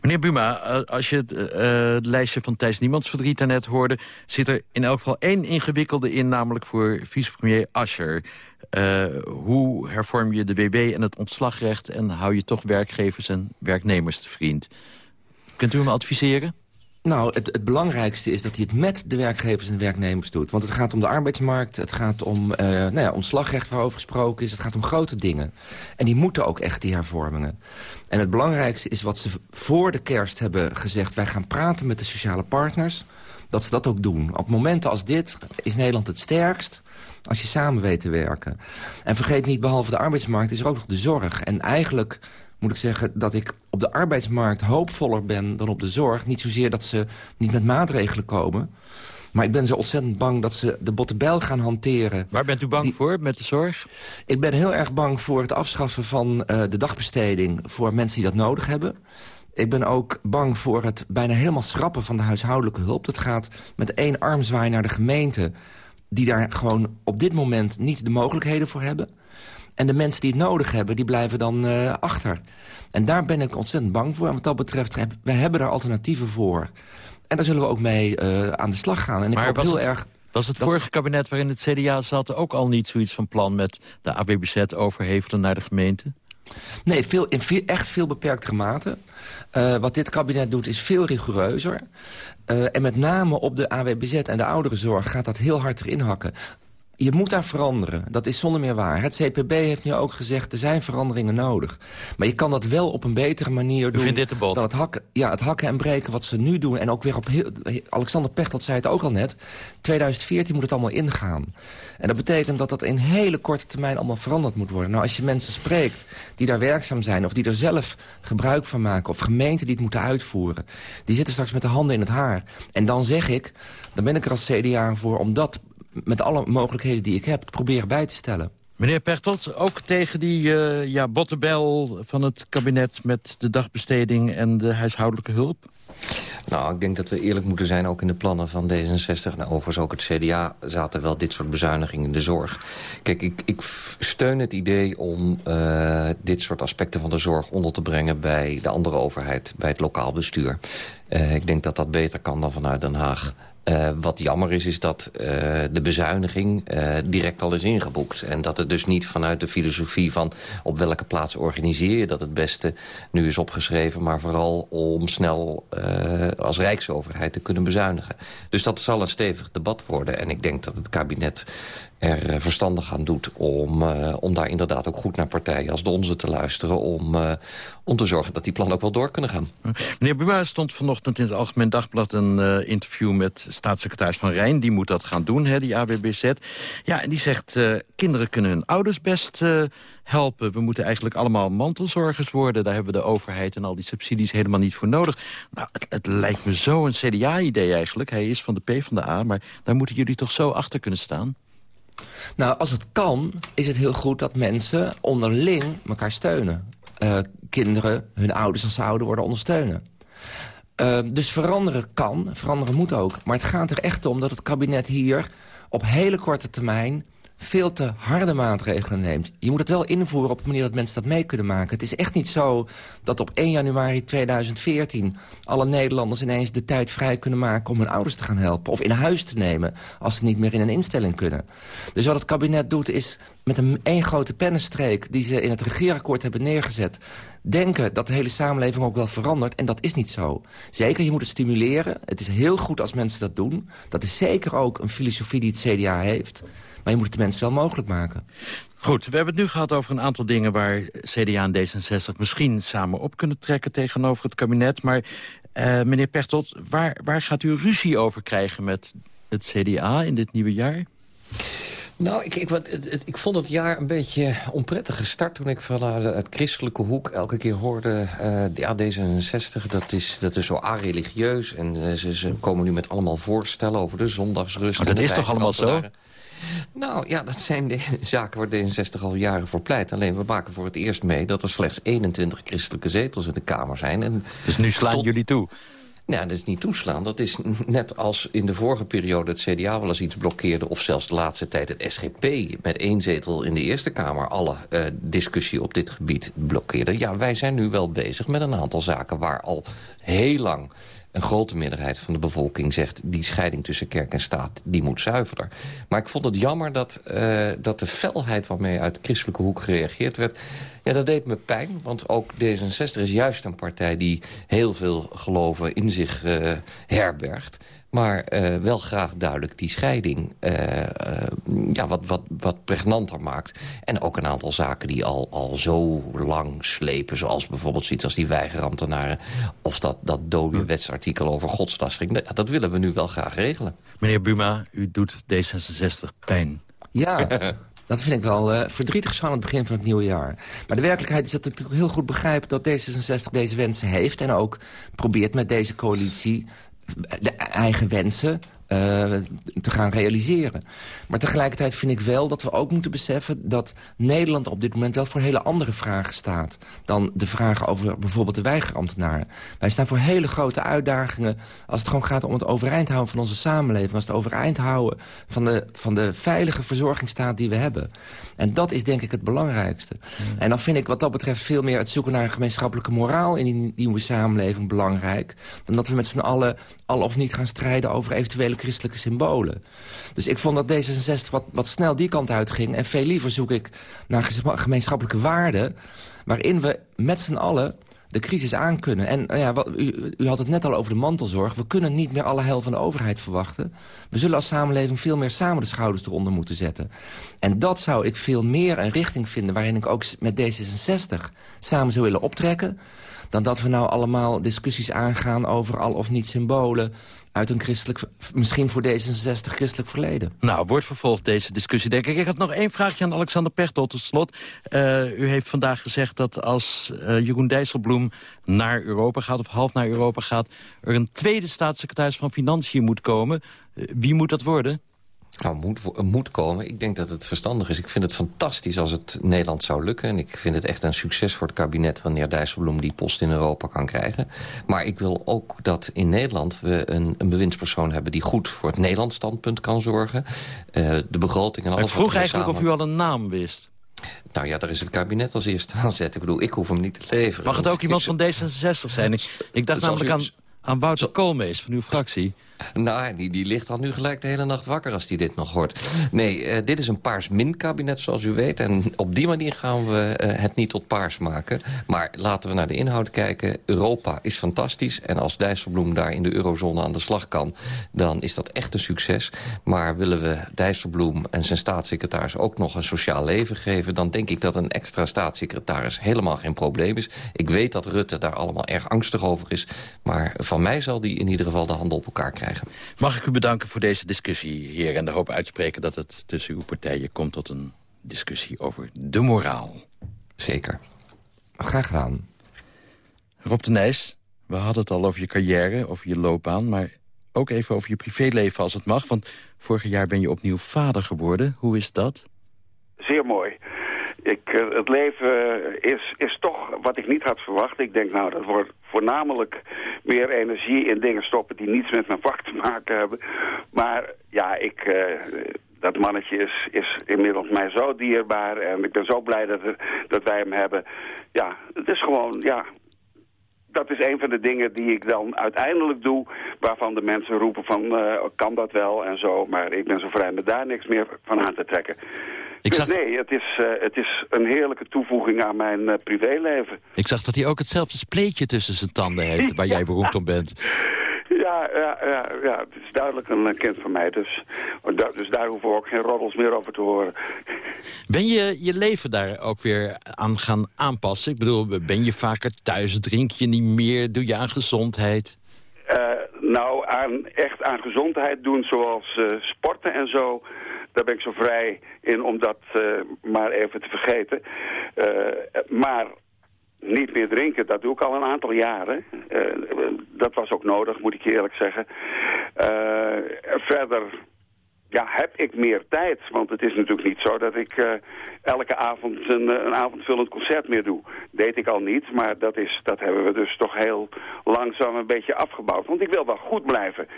Meneer Buma, als je het, uh, lijstje van Thijs Niemands verdriet daarnet hoorde... zit er in elk geval één ingewikkelde in, namelijk voor vicepremier Ascher. Uh, hoe hervorm je de WB en het ontslagrecht... en hou je toch werkgevers en werknemers te vriend? Kunt u me adviseren? Nou, het, het, belangrijkste is dat hij het met de werkgevers en de werknemers doet. Want het gaat om de arbeidsmarkt, het gaat om uh, nou ja, ontslagrecht waarover gesproken is... het gaat om grote dingen. En die moeten ook echt, die hervormingen. En het belangrijkste is wat ze voor de kerst hebben gezegd... wij gaan praten met de sociale partners, dat ze dat ook doen. Op momenten als dit is Nederland het sterkst als je samen weet te werken. En vergeet niet, behalve de arbeidsmarkt is er ook nog de zorg. En eigenlijk moet ik zeggen dat ik op de arbeidsmarkt hoopvoller ben dan op de zorg. Niet zozeer dat ze niet met maatregelen komen... Maar ik ben zo ontzettend bang dat ze de bottebel gaan hanteren. Waar bent u bang voor met de zorg? Ik ben heel erg bang voor het afschaffen van uh, de dagbesteding... voor mensen die dat nodig hebben. Ik ben ook bang voor het bijna helemaal schrappen van de huishoudelijke hulp. Dat gaat met één armzwaai naar de gemeente... die daar gewoon op dit moment niet de mogelijkheden voor hebben. En de mensen die het nodig hebben, die blijven dan uh, achter. En daar ben ik ontzettend bang voor. En wat dat betreft, we hebben daar alternatieven voor. En daar zullen we ook mee uh, aan de slag gaan. En ik maar hoop was heel het, erg... Was het vorige kabinet waarin het CDA zat ook al niet zoiets van plan... met de AWBZ overhevelen naar de gemeente? Nee, veel, in veel, echt veel beperktere mate. Uh, wat dit kabinet doet is veel rigoureuzer. Uh, en met name op de AWBZ en de ouderenzorg gaat dat heel hard erin hakken. Je moet daar veranderen. Dat is zonder meer waar. Het CPB heeft nu ook gezegd, er zijn veranderingen nodig. Maar je kan dat wel op een betere manier doen... U vindt dit de bot? Dan het hakken, ja, het hakken en breken wat ze nu doen. En ook weer op heel... Alexander Pechtold zei het ook al net. 2014 moet het allemaal ingaan. En dat betekent dat dat in hele korte termijn allemaal veranderd moet worden. Nou, als je mensen spreekt die daar werkzaam zijn... of die er zelf gebruik van maken... of gemeenten die het moeten uitvoeren... die zitten straks met de handen in het haar. En dan zeg ik, dan ben ik er als CDA voor... om dat met alle mogelijkheden die ik heb, proberen bij te stellen. Meneer Pechtold, ook tegen die uh, ja, bottebel van het kabinet... met de dagbesteding en de huishoudelijke hulp? Nou, ik denk dat we eerlijk moeten zijn, ook in de plannen van D66. Nou, overigens ook het CDA zaten wel dit soort bezuinigingen in de zorg. Kijk, ik, ik steun het idee om uh, dit soort aspecten van de zorg onder te brengen... bij de andere overheid, bij het lokaal bestuur. Uh, ik denk dat dat beter kan dan vanuit Den Haag. Uh, wat jammer is, is dat uh, de bezuiniging uh, direct al is ingeboekt. En dat het dus niet vanuit de filosofie van op welke plaats organiseer je dat het beste nu is opgeschreven. Maar vooral om snel als Rijksoverheid te kunnen bezuinigen. Dus dat zal een stevig debat worden. En ik denk dat het kabinet er eh, verstandig aan doet... Om, uh, om daar inderdaad ook goed naar partijen als de onze te luisteren... om, uh, om te zorgen dat die plannen ook wel door kunnen gaan. Meneer Buma stond vanochtend in het Algemeen Dagblad... een interview met staatssecretaris Van Rijn. Die moet dat gaan doen, hè, die AWBZ. Ja, en die zegt, kinderen kunnen hun ouders best helpen. We moeten eigenlijk allemaal mantelzorgers worden. Daar hebben we de overheid en al die subsidies helemaal niet voor nodig. Nou, het, het lijkt me zo een CDA-idee eigenlijk. Hij is van de P van de A, maar daar moeten jullie toch zo achter kunnen staan? Nou, als het kan, is het heel goed dat mensen onderling elkaar steunen. Uh, kinderen, hun ouders als ze ouder worden ondersteunen. Uh, dus veranderen kan, veranderen moet ook. Maar het gaat er echt om dat het kabinet hier op hele korte termijn veel te harde maatregelen neemt. Je moet het wel invoeren op een manier dat mensen dat mee kunnen maken. Het is echt niet zo dat op 1 januari 2014... alle Nederlanders ineens de tijd vrij kunnen maken om hun ouders te gaan helpen. Of in huis te nemen als ze niet meer in een instelling kunnen. Dus wat het kabinet doet is met een één grote pennenstreek... die ze in het regeerakkoord hebben neergezet... denken dat de hele samenleving ook wel verandert. En dat is niet zo. Zeker, je moet het stimuleren. Het is heel goed als mensen dat doen. Dat is zeker ook een filosofie die het CDA heeft... Maar je moet het de mensen wel mogelijk maken. Goed, we hebben het nu gehad over een aantal dingen... waar CDA en D66 misschien samen op kunnen trekken tegenover het kabinet. Maar uh, meneer Pechtold, waar, waar gaat u ruzie over krijgen met het CDA in dit nieuwe jaar? Nou, ik, ik, wat, het, ik vond het jaar een beetje onprettig gestart... toen ik vanuit het christelijke hoek elke keer hoorde... Uh, ja, D66, dat is, dat is zo areligieus. En uh, ze, ze, komen nu met allemaal voorstellen over de zondagsrust. Maar dat is toch allemaal zo? Nou ja, dat zijn de zaken waar D66 al jaren voor pleit. Alleen we maken voor het eerst mee dat er slechts 21 christelijke zetels in de Kamer zijn. En dus nu slaan jullie toe? Nou, dat is niet toeslaan. Dat is net als in de vorige periode het CDA wel eens iets blokkeerde... of zelfs de laatste tijd het SGP met één zetel in de Eerste Kamer... alle uh, discussie op dit gebied blokkeerde. Ja, wij zijn nu wel bezig met een aantal zaken waar al heel lang een grote meerderheid van de bevolking zegt... die scheiding tussen kerk en staat, die moet zuiverder. Maar ik vond het jammer dat, uh, dat de felheid waarmee uit de christelijke hoek gereageerd werd... ja, dat deed me pijn, want ook D66 is juist een partij... die heel veel geloven in zich uh, herbergt maar uh, wel graag duidelijk die scheiding uh, uh, ja, wat, wat, wat pregnanter maakt. En ook een aantal zaken die al, al zo lang slepen... zoals bijvoorbeeld zoiets als die weigerambtenaren... of dat, dat dode hm. wetsartikel over godslastering. Dat willen we nu wel graag regelen. Meneer Buma, u doet D66 pijn. Ja, Dat vind ik wel uh, verdrietig zo aan het begin van het nieuwe jaar. Maar de werkelijkheid is dat ik natuurlijk heel goed begrijp... dat D66 deze wensen heeft en ook probeert met deze coalitie de eigen wensen te gaan realiseren. Maar tegelijkertijd vind ik wel dat we ook moeten beseffen... dat Nederland op dit moment wel voor hele andere vragen staat... dan de vragen over bijvoorbeeld de weigerambtenaren. Wij staan voor hele grote uitdagingen... als het gewoon gaat om het overeind houden van onze samenleving... als het overeind houden van de, van de veilige verzorgingsstaat die we hebben. En dat is denk ik het belangrijkste. Mm. En dan vind ik wat dat betreft veel meer het zoeken naar een gemeenschappelijke moraal... in die nieuwe samenleving belangrijk... dan dat we met z'n allen al of niet gaan strijden over eventuele christelijke symbolen. Dus ik vond dat D66 wat, wat snel die kant uitging. En veel liever zoek ik naar gemeenschappelijke waarden... waarin we met z'n allen de crisis aankunnen. En nou ja, wat, u, u, had het net al over de mantelzorg. We kunnen niet meer alle hel van de overheid verwachten. We zullen als samenleving veel meer samen de schouders eronder moeten zetten. En dat zou ik veel meer een richting vinden... waarin ik ook met D66 samen zou willen optrekken dan dat we nou allemaal discussies aangaan over al of niet symbolen uit een christelijk, misschien voor D66 christelijk verleden. Nou, wordt vervolgd deze discussie, denk ik. Ik had nog één vraagje aan Alexander Pechtold tot slot. Uh, u heeft vandaag gezegd dat als uh, Jeroen Dijsselbloem naar Europa gaat... of half naar Europa gaat, er een tweede staatssecretaris van Financiën moet komen. Uh, wie moet dat worden? Nou, moet, moet komen. Ik denk dat het verstandig is. Ik vind het fantastisch als het Nederland zou lukken. En ik vind het echt een succes voor het kabinet... wanneer Dijsselbloem die post in Europa kan krijgen. Maar ik wil ook dat in Nederland we een, een bewindspersoon hebben... die goed voor het Nederlands standpunt kan zorgen. Uh, de begroting en alles. Ik vroeg eigenlijk of u al een naam wist. Nou ja, daar is het kabinet als eerste aan zet. Ik bedoel, ik hoef hem niet te leveren. Mag het ook iemand van D66 zijn? Ik, ik dacht namelijk aan, aan Wouter Koolmees van uw fractie. Nou, die, die ligt al nu gelijk de hele nacht wakker als die dit nog hoort. Nee, uh, dit is een paars-min-kabinet, zoals u weet. En op die manier gaan we uh, het niet tot paars maken. Maar laten we naar de inhoud kijken. Europa is fantastisch. En als Dijsselbloem daar in de eurozone aan de slag kan... dan is dat echt een succes. Maar willen we Dijsselbloem en zijn staatssecretaris... ook nog een sociaal leven geven... dan denk ik dat een extra staatssecretaris helemaal geen probleem is. Ik weet dat Rutte daar allemaal erg angstig over is. Maar van mij zal die in ieder geval de handen op elkaar krijgen. Mag ik u bedanken voor deze discussie, heer... en de hoop uitspreken dat het tussen uw partijen komt tot een discussie over de moraal. Zeker. Graag gedaan. Rob de Nijs, we hadden het al over je carrière, over je loopbaan... maar ook even over je privéleven als het mag. Want vorig jaar ben je opnieuw vader geworden. Hoe is dat? Zeer mooi. Ik, eh, het leven is, is toch wat ik niet had verwacht. Ik denk, nou, dat wordt voornamelijk meer energie in dingen stoppen die niets met mijn vak te maken hebben. Maar ja, ik, uh, dat mannetje is, is inmiddels mij zo dierbaar en ik ben zo blij dat, dat wij hem hebben. Ja, het is gewoon, ja, dat is een van de dingen die ik dan uiteindelijk doe... waarvan de mensen roepen van, uh, kan dat wel en zo. Maar ik ben zo vrij met daar niks meer van aan te trekken. Ik dus nee, het is, uh, het is een heerlijke toevoeging aan mijn uh, privéleven. Ik zag dat hij ook hetzelfde spleetje tussen zijn tanden heeft... waar jij beroemd om bent. Ja, ja, ja, het is duidelijk een kind van mij. Dus, dus daar hoeven we ook geen roddels meer over te horen. Ben je je leven daar ook weer aan gaan aanpassen? Ik bedoel, ben je vaker thuis? Drink je niet meer? Doe je aan gezondheid? Uh, nou, aan, echt aan gezondheid doen zoals uh, sporten en zo... Daar ben ik zo vrij in om dat uh, maar even te vergeten. maar niet meer drinken, dat doe ik al een aantal jaren. Uh, dat was ook nodig, moet ik eerlijk zeggen. Uh, verder ja, heb ik meer tijd. Want het is natuurlijk niet zo dat ik elke avond een, een, avondvullend concert meer doe. Deed ik al niet, maar dat, is, dat hebben we dus toch heel langzaam een beetje afgebouwd. Want ik wil wel goed blijven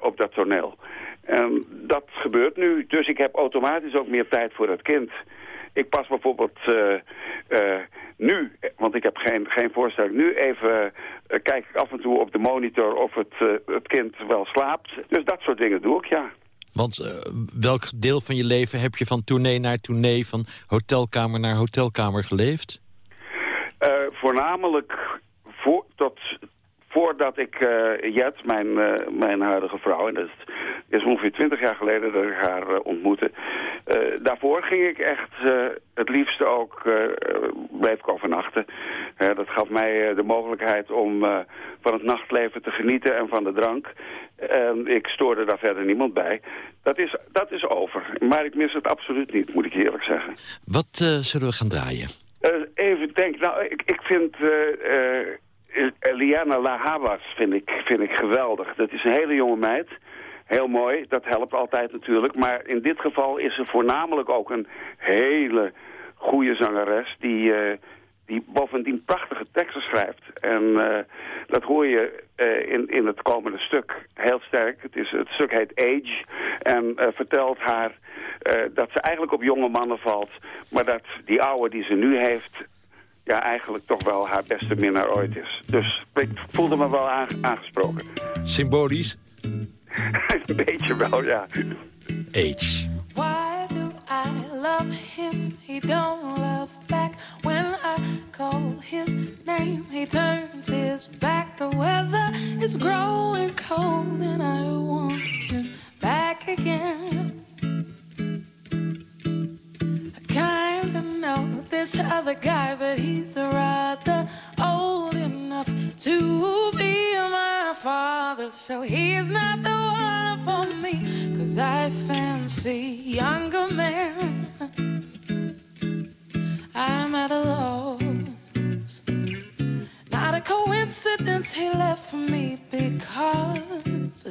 op dat toneel. En dat gebeurt nu, dus ik heb automatisch ook meer tijd voor het kind. Ik pas bijvoorbeeld uh, uh, nu, want ik heb geen, geen voorstelling, nu even uh, kijk ik af en toe op de monitor of het, het kind wel slaapt. Dus dat soort dingen doe ik, ja. Want welk deel van je leven heb je van tournee naar tournee, van hotelkamer naar hotelkamer geleefd? voornamelijk voor, tot voordat ik uh, Jet, mijn, uh, mijn huidige vrouw, en dat is ongeveer twintig jaar geleden dat ik haar uh, ontmoette. daarvoor ging ik echt het liefste ook, bleef ik overnachten. dat gaf mij de mogelijkheid om van het nachtleven te genieten en van de drank. En ik stoorde daar verder niemand bij. Dat is, dat is over. Maar ik mis het absoluut niet, moet ik eerlijk zeggen. Wat zullen we gaan draaien? even denk, nou, ik, ik vind... Liana Lahabas vind ik, vind ik geweldig. Dat is een hele jonge meid. Heel mooi, dat helpt altijd natuurlijk. Maar in dit geval is ze voornamelijk ook een hele goede zangeres... die, uh, die bovendien prachtige teksten schrijft. En uh, dat hoor je uh, in, in het komende stuk heel sterk. Het, is, het stuk heet Age en vertelt haar dat ze eigenlijk op jonge mannen valt... maar dat die oude die ze nu heeft ja, eigenlijk toch wel haar beste minnaar ooit is. Dus ik voelde me wel aangesproken. Symbolisch? Een beetje wel, ja. Age. Why do I love him? He don't love back when I call his name. He turns his back. The weather is growing cold and I want him back again. This other guy, but he's rather old enough to be my father. So he's not the one for me, cause I fancy younger men. I'm at a loss. Not a coincidence he left me because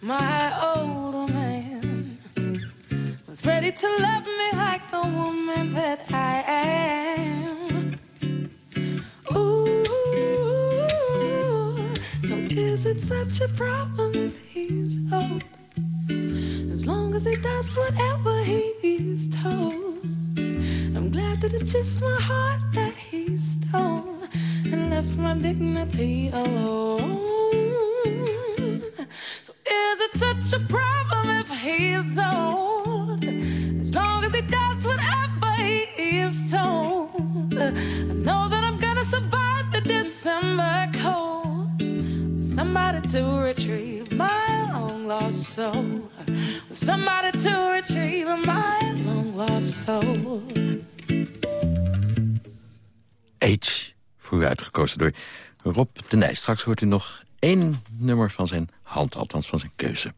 my older man ready to love me like the woman that I am. Ooh, so is it such a problem if he's old? As long as he does whatever he's told. I'm glad that it's just my heart that he stole and left my dignity alone. So is it such a problem if he's old? As long as he does whatever he is told. I know that I'm gonna survive the December cold. Somebody to retrieve my long lost soul. Somebody to retrieve my long lost soul. Age, voor u uitgekozen door Rob de Nijs. Straks hoort u nog één nummer van zijn hand, althans van zijn keuze.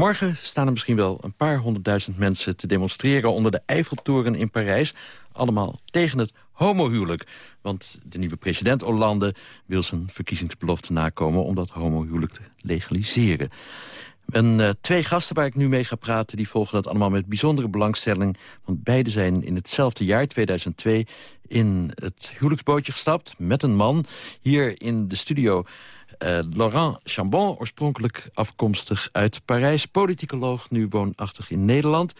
Morgen staan er misschien wel een paar honderdduizend mensen te demonstreren onder de Eiffeltoren in Parijs. Allemaal tegen het homohuwelijk. Want de nieuwe president Hollande wil zijn verkiezingsbelofte nakomen om dat homohuwelijk te legaliseren. En uh, twee gasten waar ik nu mee ga praten... die volgen dat allemaal met bijzondere belangstelling. Want beide zijn in hetzelfde jaar, 2002... in het huwelijksbootje gestapt met een man. Hier in de studio uh, Laurent Chambon, oorspronkelijk afkomstig uit Parijs. Politicoloog, nu woonachtig in Nederland.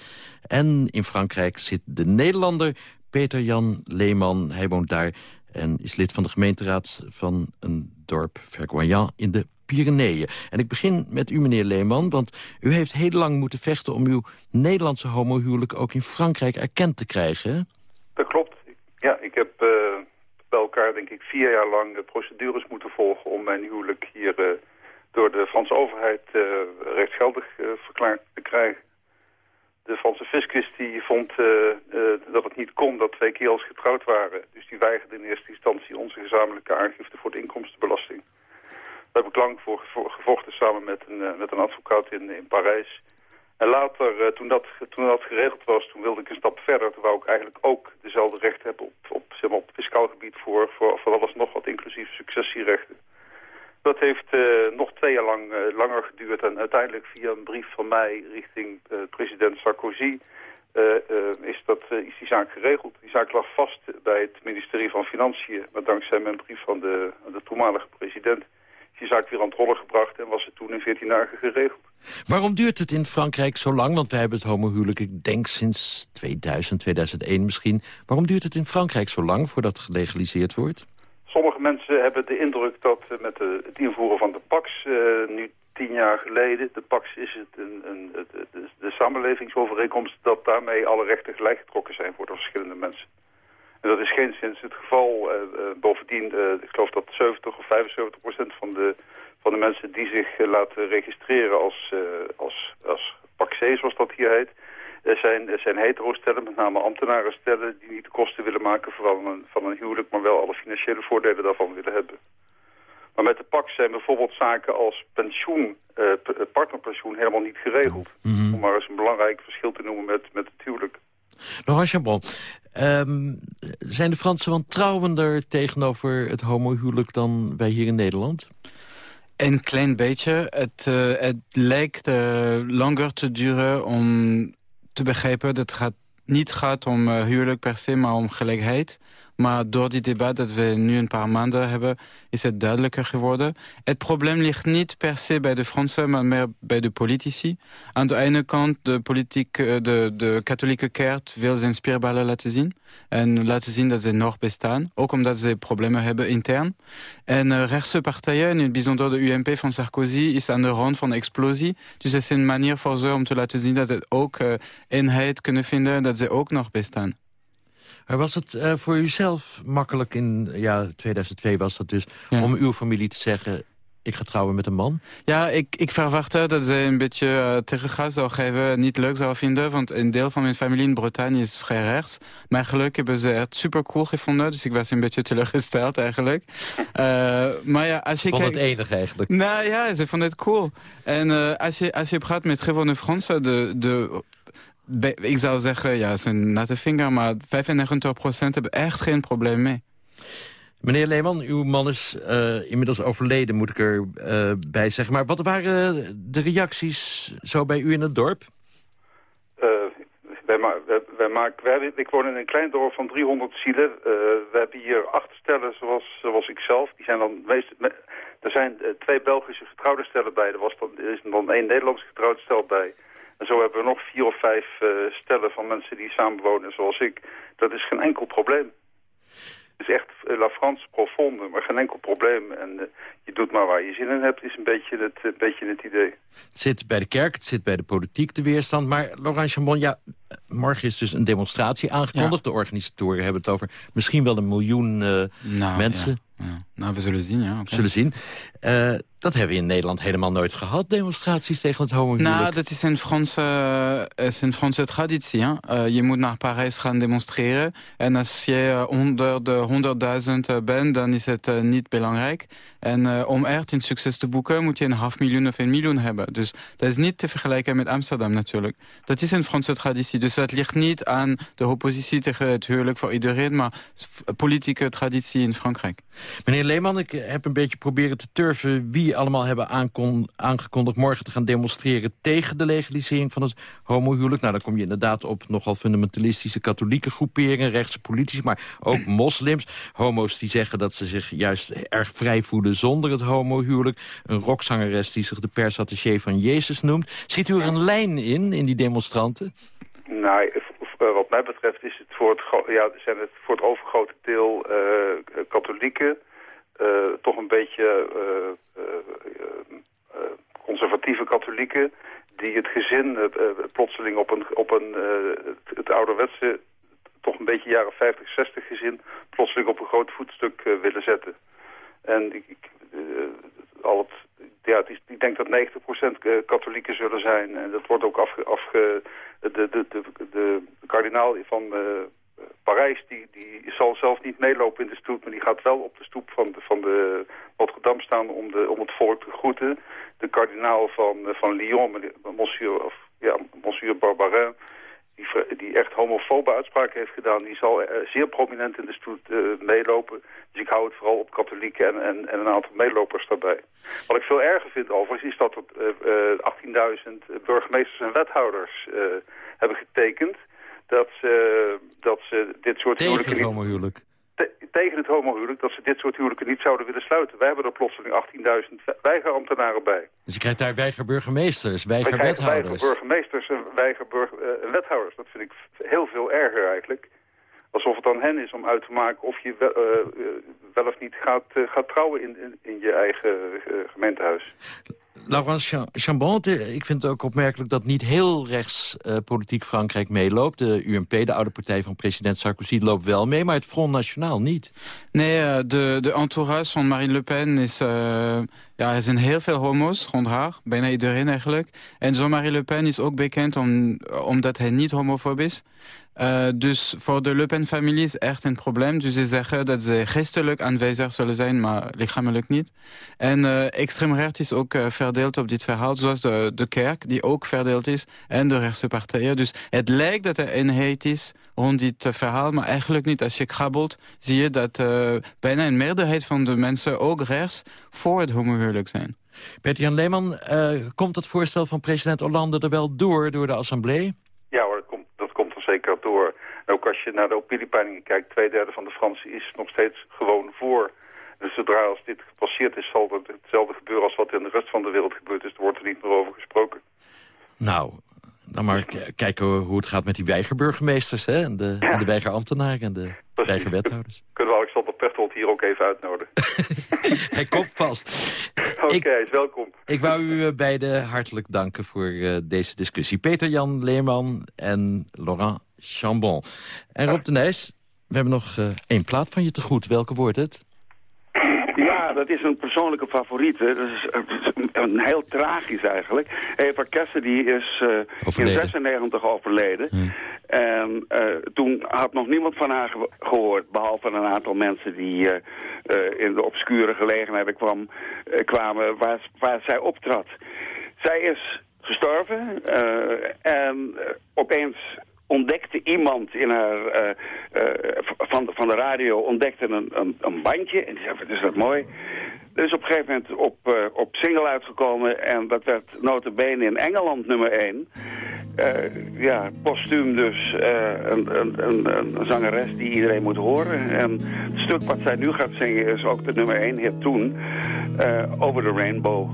En in Frankrijk zit de Nederlander Peter-Jan Leeman. Hij woont daar en is lid van de gemeenteraad van een dorp, Vergoyan, in de Pyreneeën. En ik begin met u, meneer Leeman, want u heeft heel lang moeten vechten... om uw Nederlandse homohuwelijk ook in Frankrijk erkend te krijgen? Dat klopt. Ja, ik heb uh, bij elkaar, denk ik, vier jaar lang procedures moeten volgen... om mijn huwelijk hier uh, door de Franse overheid uh, rechtsgeldig verklaard te krijgen. De Franse fiscus die vond dat het niet kon dat twee kerels getrouwd waren. Dus die weigerde in eerste instantie onze gezamenlijke aangifte voor de inkomstenbelasting. Daar heb ik lang voor gevochten samen met een, met een advocaat in, in Parijs. En later, uh, toen, dat, toen dat geregeld was, toen wilde ik een stap verder. Toen wou ik eigenlijk ook dezelfde rechten hebben op, op, zeg maar, op fiscaal gebied voor, voor, voor alles nog wat inclusief successierechten. Dat heeft uh, nog twee jaar lang, langer geduurd en uiteindelijk via een brief van mij richting president Sarkozy is, dat, is die zaak geregeld. Die zaak lag vast bij het ministerie van Financiën, maar dankzij mijn brief van de, de toenmalige president die zaak weer aan het rollen gebracht en was het toen in 14 dagen geregeld. Waarom duurt het in Frankrijk zo lang? Want wij hebben het homohuwelijk, ik denk sinds 2000, 2001 misschien. Waarom duurt het in Frankrijk zo lang voordat het gelegaliseerd wordt? Sommige mensen hebben de indruk dat met de, het invoeren van de PAX, uh, nu tien jaar geleden, de PAX is het een, een, de, de, samenlevingsovereenkomst, dat daarmee alle rechten gelijk getrokken zijn voor de verschillende mensen. En dat is geen sinds het geval. Uh, uh, bovendien, ik geloof dat 70 of 75 procent van de, van de mensen die zich laten registreren als, als, als paxé, zoals dat hier heet, zijn, zijn hetero-stellen, met name ambtenarenstellen, die niet de kosten willen maken van een, van een huwelijk, maar wel alle financiële voordelen daarvan willen hebben. Maar met de PAX zijn bijvoorbeeld zaken als pensioen, partnerpensioen helemaal niet geregeld. Mm -hmm. Om maar eens een belangrijk verschil te noemen met, met het huwelijk. Laurent Chambon, um, zijn de Fransen wantrouwender tegenover het homohuwelijk dan wij hier in Nederland? Een klein beetje. Het, uh, het lijkt uh, langer te duren om te begrijpen dat het gaat, niet gaat om uh, huwelijk per se, maar om gelijkheid. Maar door die debat dat we nu een paar maanden hebben, is het duidelijker geworden. Het probleem ligt niet per se bij de Fransen, maar meer bij de politici. Aan de ene kant, de, politiek, de, de katholieke kerk wil zijn spierballen laten zien. En laten zien dat ze nog bestaan. Ook omdat ze problemen hebben intern. En uh, rechtse partijen, in het bijzonder de UMP van Sarkozy, is aan de rand van explosie. Dus het is een manier voor ze om te laten zien dat ze ook uh, eenheid kunnen vinden. Dat ze ook nog bestaan. Maar was het uh, voor uzelf makkelijk in ja, 2002 was dat dus... Ja. om uw familie te zeggen, ik ga trouwen met een man? Ja, ik, ik verwachtte dat ze een beetje uh, tegengas zou geven. Niet leuk zou vinden, want een deel van mijn familie in Bretagne is vrij rechts. Maar gelukkig hebben ze het super cool gevonden. Dus ik was een beetje teleurgesteld eigenlijk. Uh, maar ja, als je Vond kijkt... het enige eigenlijk? Nou ja, ze vonden het cool. En uh, als, je, als je praat met gewone Fransen, de... de ik zou zeggen, ja, het is een natte vinger, maar 95% hebben echt geen probleem mee. Meneer Leeman, uw man is uh, inmiddels overleden, moet ik erbij uh, bij zeggen. Maar wat waren de reacties zo bij u in het dorp? Uh, We, wij maken, wij, ik woon in een klein dorp van 300 zielen. Eh, we hebben hier acht stellen zoals, zoals ik zelf. Die zijn dan meest, me- er zijn eh, twee Belgische getrouwde stellen bij. Er, was dan, er is dan één Nederlands getrouwd stel bij. En zo hebben we nog vier of vijf eh, stellen van mensen die samenwonen zoals ik. Dat is geen enkel probleem. Het is echt eh, La France profonde, maar geen enkel probleem. En eh, je doet maar waar je zin in hebt, is een beetje het, een beetje het idee. Het zit bij de kerk, het zit bij de politiek, de weerstand. Maar Laurent Chambon, ja, morgen is dus een demonstratie aangekondigd. De organisatoren hebben het over misschien wel een miljoen eh, Nou, mensen. Nou, we zullen zien, ja. oké. Zullen zien. Eh, dat hebben we in Nederland helemaal nooit gehad, demonstraties tegen het homohuwelijk. Nou, dat is een Franse, eh, is een Franse traditie. Hè? Eh, je moet naar Parijs gaan demonstreren. En als je onder de 100.000 eh, bent, dan is het niet belangrijk. En om echt een succes te boeken, moet je een half miljoen of een miljoen hebben. Dus dat is niet te vergelijken met Amsterdam natuurlijk. Dat is een Franse traditie. Dus dat ligt niet aan de oppositie tegen het huwelijk voor iedereen, maar politieke traditie in Frankrijk. Meneer Leeman, ik heb een beetje proberen te wie allemaal hebben aangekondigd morgen te gaan demonstreren... tegen de legalisering van het homohuwelijk. Nou, dan kom je inderdaad op nogal fundamentalistische katholieke groeperingen... rechtse politici, maar ook moslims. Homo's die zeggen dat ze zich juist erg vrij voelen zonder het homohuwelijk. Een rockzangeres die zich de persattaché van Jezus noemt. Ziet u er een lijn in, in die demonstranten? Nou, eh, eh, wat mij betreft is het voor het, ja, zijn het voor het overgrote deel eh, katholieken, toch een beetje eh, eh, eh, conservatieve katholieken, die het gezin eh, eh, plotseling op een, op een eh, het, het ouderwetse, toch een beetje jaren 50, 60 gezin, plotseling op een groot voetstuk eh, willen zetten. En ik, eh, al het, ja, ik denk dat 90% katholieken zullen zijn. En dat wordt ook afge... afge de, de, de, de kardinaal van eh, Parijs, die, die zal zelf niet meelopen in de stoep... maar die gaat wel op de stoep van de, van de Notre Dame staan om, de, om het volk te groeten. De kardinaal van, eh, van Lyon, monsieur, of, ja, monsieur Barbarin... Die, die echt homofobe uitspraken heeft gedaan... die zal eh, zeer prominent in de stoet eh, meelopen. Dus ik hou het vooral op katholieken en, en, en een aantal meelopers daarbij. Wat ik veel erger vind overigens... is dat er eh, eh, 18.000 burgemeesters en wethouders hebben getekend... dat ze, dat ze dit soort Tegen huwelijken het niet- homohuwelijk. te- tegen het homohuwelijk... dat ze dit soort huwelijken niet zouden willen sluiten. Wij hebben er plotseling 18.000 weigerambtenaren bij. Dus je krijgt daar weigerburgemeesters, weigerwethouders. weigerburgemeesters en weigerburg, eh, wethouders. Dat vind ik heel veel erger eigenlijk. Alsof het aan hen is om uit te maken of je wel, eh, eh, wel of niet gaat, eh, gaat trouwen in, in, in je eigen eh, gemeentehuis. Laurent Cha- Chambon, ik vind het ook opmerkelijk dat niet heel rechts eh, politiek Frankrijk meeloopt. De UMP, de oude partij van president Sarkozy, loopt wel mee, maar het Front National niet. Nee, de, de entourage van Marine Le Pen is... ja, er zijn heel veel homo's rond haar. Bijna iedereen eigenlijk. En Jean-Marie Le Pen is ook bekend om, omdat hij niet homofoob is. Eh, dus voor de Le Pen-familie is echt een probleem. Dus ze zeggen dat ze geestelijk aanwezig zullen zijn, maar lichamelijk niet. En eh extreem is ook eh, verdeeld op dit verhaal. Zoals de, de kerk, die ook verdeeld is. En de rechtse partijen. Dus het lijkt dat er eenheid is rond dit verhaal. Maar eigenlijk niet. Als je krabbelt, zie je dat bijna een meerderheid van de mensen ook rechts voor het homohuwelijk zijn. Bert-Jan Leeman, komt het voorstel van president Hollande er wel door, door de assemblée? Ja hoor, dat komt, dat komt er zeker door. En ook als je naar de opiniepeilingen kijkt, twee derde van de Fransen is nog steeds gewoon voor. Dus zodra als dit gepasseerd is, zal er hetzelfde gebeuren als wat in de rest van de wereld gebeurt. Dus er wordt er niet meer over gesproken. Nou, dan maar kijken hoe het gaat met die weigerburgemeesters... Hè? En, de, en de weigerambtenaren en de weigerwethouders. Kunnen we Alexander Hier ook even uitnodigen? Hij komt vast. Oké, is welkom. Ik wou u eh, beiden hartelijk danken voor eh, deze discussie. Peter-Jan Leeman en Laurent Chambon. En Rob de Nijs, we hebben nog eh, één plaat van je te goed. Welke wordt het? Ja, dat is een persoonlijke favoriet. hè. Dat is eh, een heel tragisch eigenlijk. Eva Cassidy is eh, in Overleden. 96 overleden. En eh, toen had nog niemand van haar ge- gehoord. Behalve een aantal mensen die in de obscure gelegenheden kwam, kwamen waar, waar zij optrad. Zij is gestorven en opeens ontdekte iemand in haar, eh, eh, van, de- van de radio ontdekte een, een, een bandje. En die zei, wat is dat mooi. Dat is op een gegeven moment op, eh, op single uitgekomen. En dat werd notabene in Engeland nummer 1. eh, ja, postuum dus een, een, een, een zangeres die iedereen moet horen. En het stuk wat zij nu gaat zingen is ook de nummer 1 hit toen, Over the Rainbow.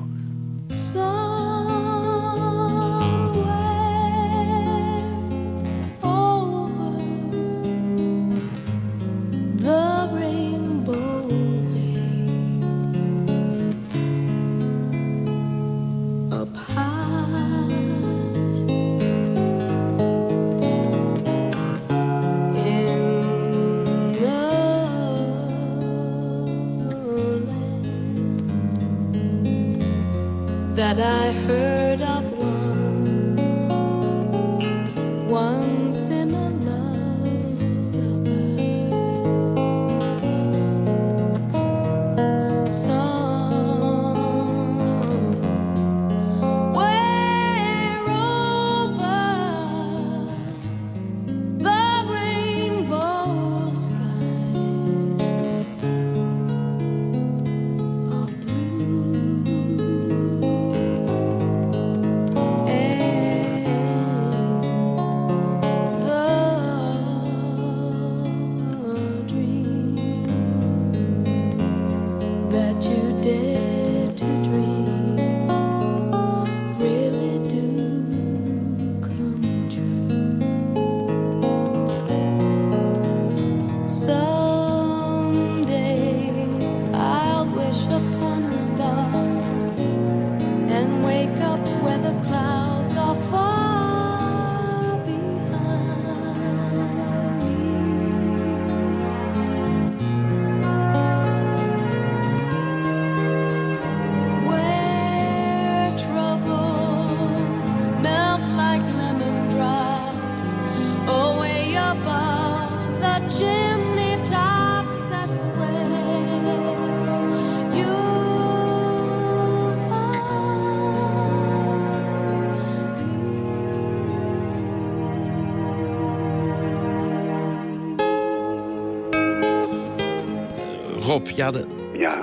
Rob, ja, de Ja.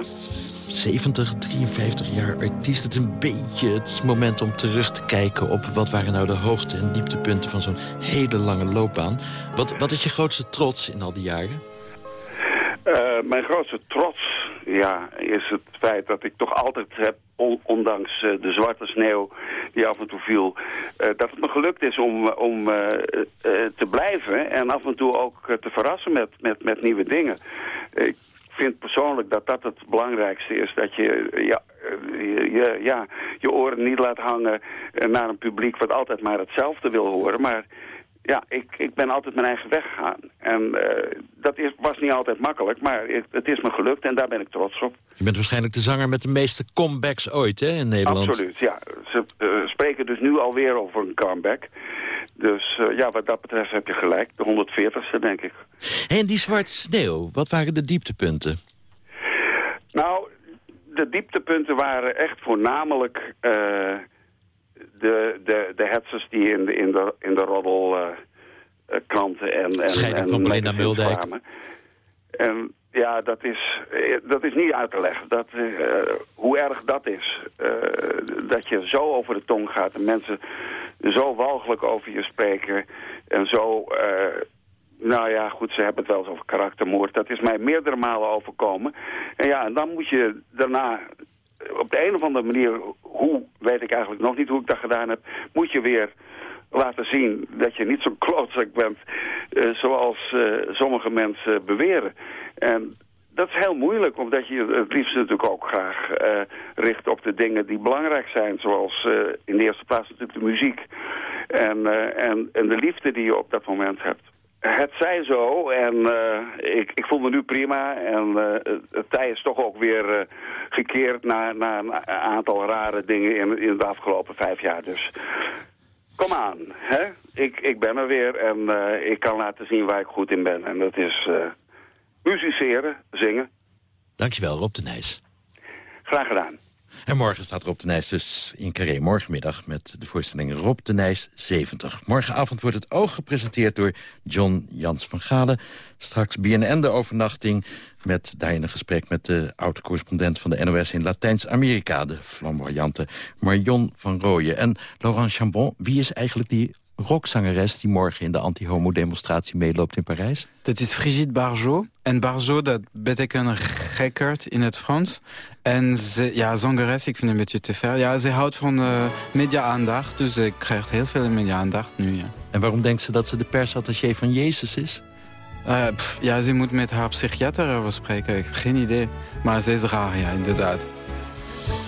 70, 53 jaar artiest. Het is een beetje het moment om terug te kijken op... wat waren nou de hoogte- en dieptepunten van zo'n hele lange loopbaan. Wat, wat is je grootste trots in al die jaren? Eh, mijn grootste trots ja, is het feit dat ik toch altijd heb, on- ondanks eh, de zwarte sneeuw die af en toe viel, eh, dat het me gelukt is om, om te blijven en af en toe ook te verrassen met, met, met nieuwe dingen. Ik vind persoonlijk dat dat het belangrijkste is, dat je eh, ja, eh, je, ja, je oren niet laat hangen eh, naar een publiek wat altijd maar hetzelfde wil horen, maar ja, ik, ik ben altijd mijn eigen weg gegaan. En eh, dat is, was niet altijd makkelijk, maar het, het is me gelukt en daar ben ik trots op. Je bent waarschijnlijk de zanger met de meeste comebacks ooit hè, in Nederland. Absoluut, ja. Ze eh, spreken dus nu alweer over een comeback. Dus eh, ja, wat dat betreft heb je gelijk. De 140ste, denk ik. En die zwarte sneeuw, wat waren de dieptepunten? Nou, de dieptepunten waren echt voornamelijk de, de, de hetsers die in de, in de, in de roddel eh, eh, kranten en, en, Scheiding en van Belinda Muldijk. En ja, dat is, eh, dat is niet uit te leggen. Dat, eh, hoe erg dat is. Eh, dat je zo over de tong gaat en mensen zo walgelijk over je spreken. En zo, nou ja, goed, ze hebben het wel eens over karaktermoord. Dat is mij meerdere malen overkomen. En ja, en dan moet je daarna op de een of andere manier, hoe, weet ik eigenlijk nog niet hoe ik dat gedaan heb, moet je weer laten zien dat je niet zo'n klootzak bent eh, zoals eh, sommige mensen beweren. En dat is heel moeilijk, omdat je het liefst natuurlijk ook graag eh, richt op de dingen die belangrijk zijn. Zoals in de eerste plaats natuurlijk de muziek en, en, en de liefde die je op dat moment hebt. Het zij zo en eh, ik, ik voel me nu prima en eh, het- tij is toch ook weer eh, gekeerd naar, naar een aantal rare dingen in, in de afgelopen vijf jaar. Dus kom aan, hè? Ik, ik ben er weer en ik kan laten zien waar ik goed in ben. En dat is musiceren, zingen. Dankjewel, Rob de Nijs. Graag gedaan. En morgen staat Rob de Nijs dus in Carré morgenmiddag... met de voorstelling Rob de Nijs 70. Morgenavond wordt het oog gepresenteerd door John Jans van Galen. Straks BNN de overnachting met daarin een gesprek... met de oud-correspondent van de NOS in Latijns-Amerika... de flamboyante Marion van Rooyen. En Laurent Chambon, wie is eigenlijk die rockzangeres... die morgen in de anti-homo-demonstratie meeloopt in Parijs? Dat is Brigitte Bardot. En Bardot, dat betekent gekkerd in het Frans. En ze, ja, zangeres, ik vind een beetje te ver. Ja, ze houdt van uh, media-aandacht, dus ze krijgt heel veel media-aandacht nu, ja. En waarom denkt ze dat ze de persattaché van Jezus is? Uh, pff, ja, ze moet met haar psychiater over spreken. Ik heb geen idee. Maar ze is raar, ja, inderdaad.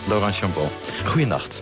Laurent Chambon. Goeienacht.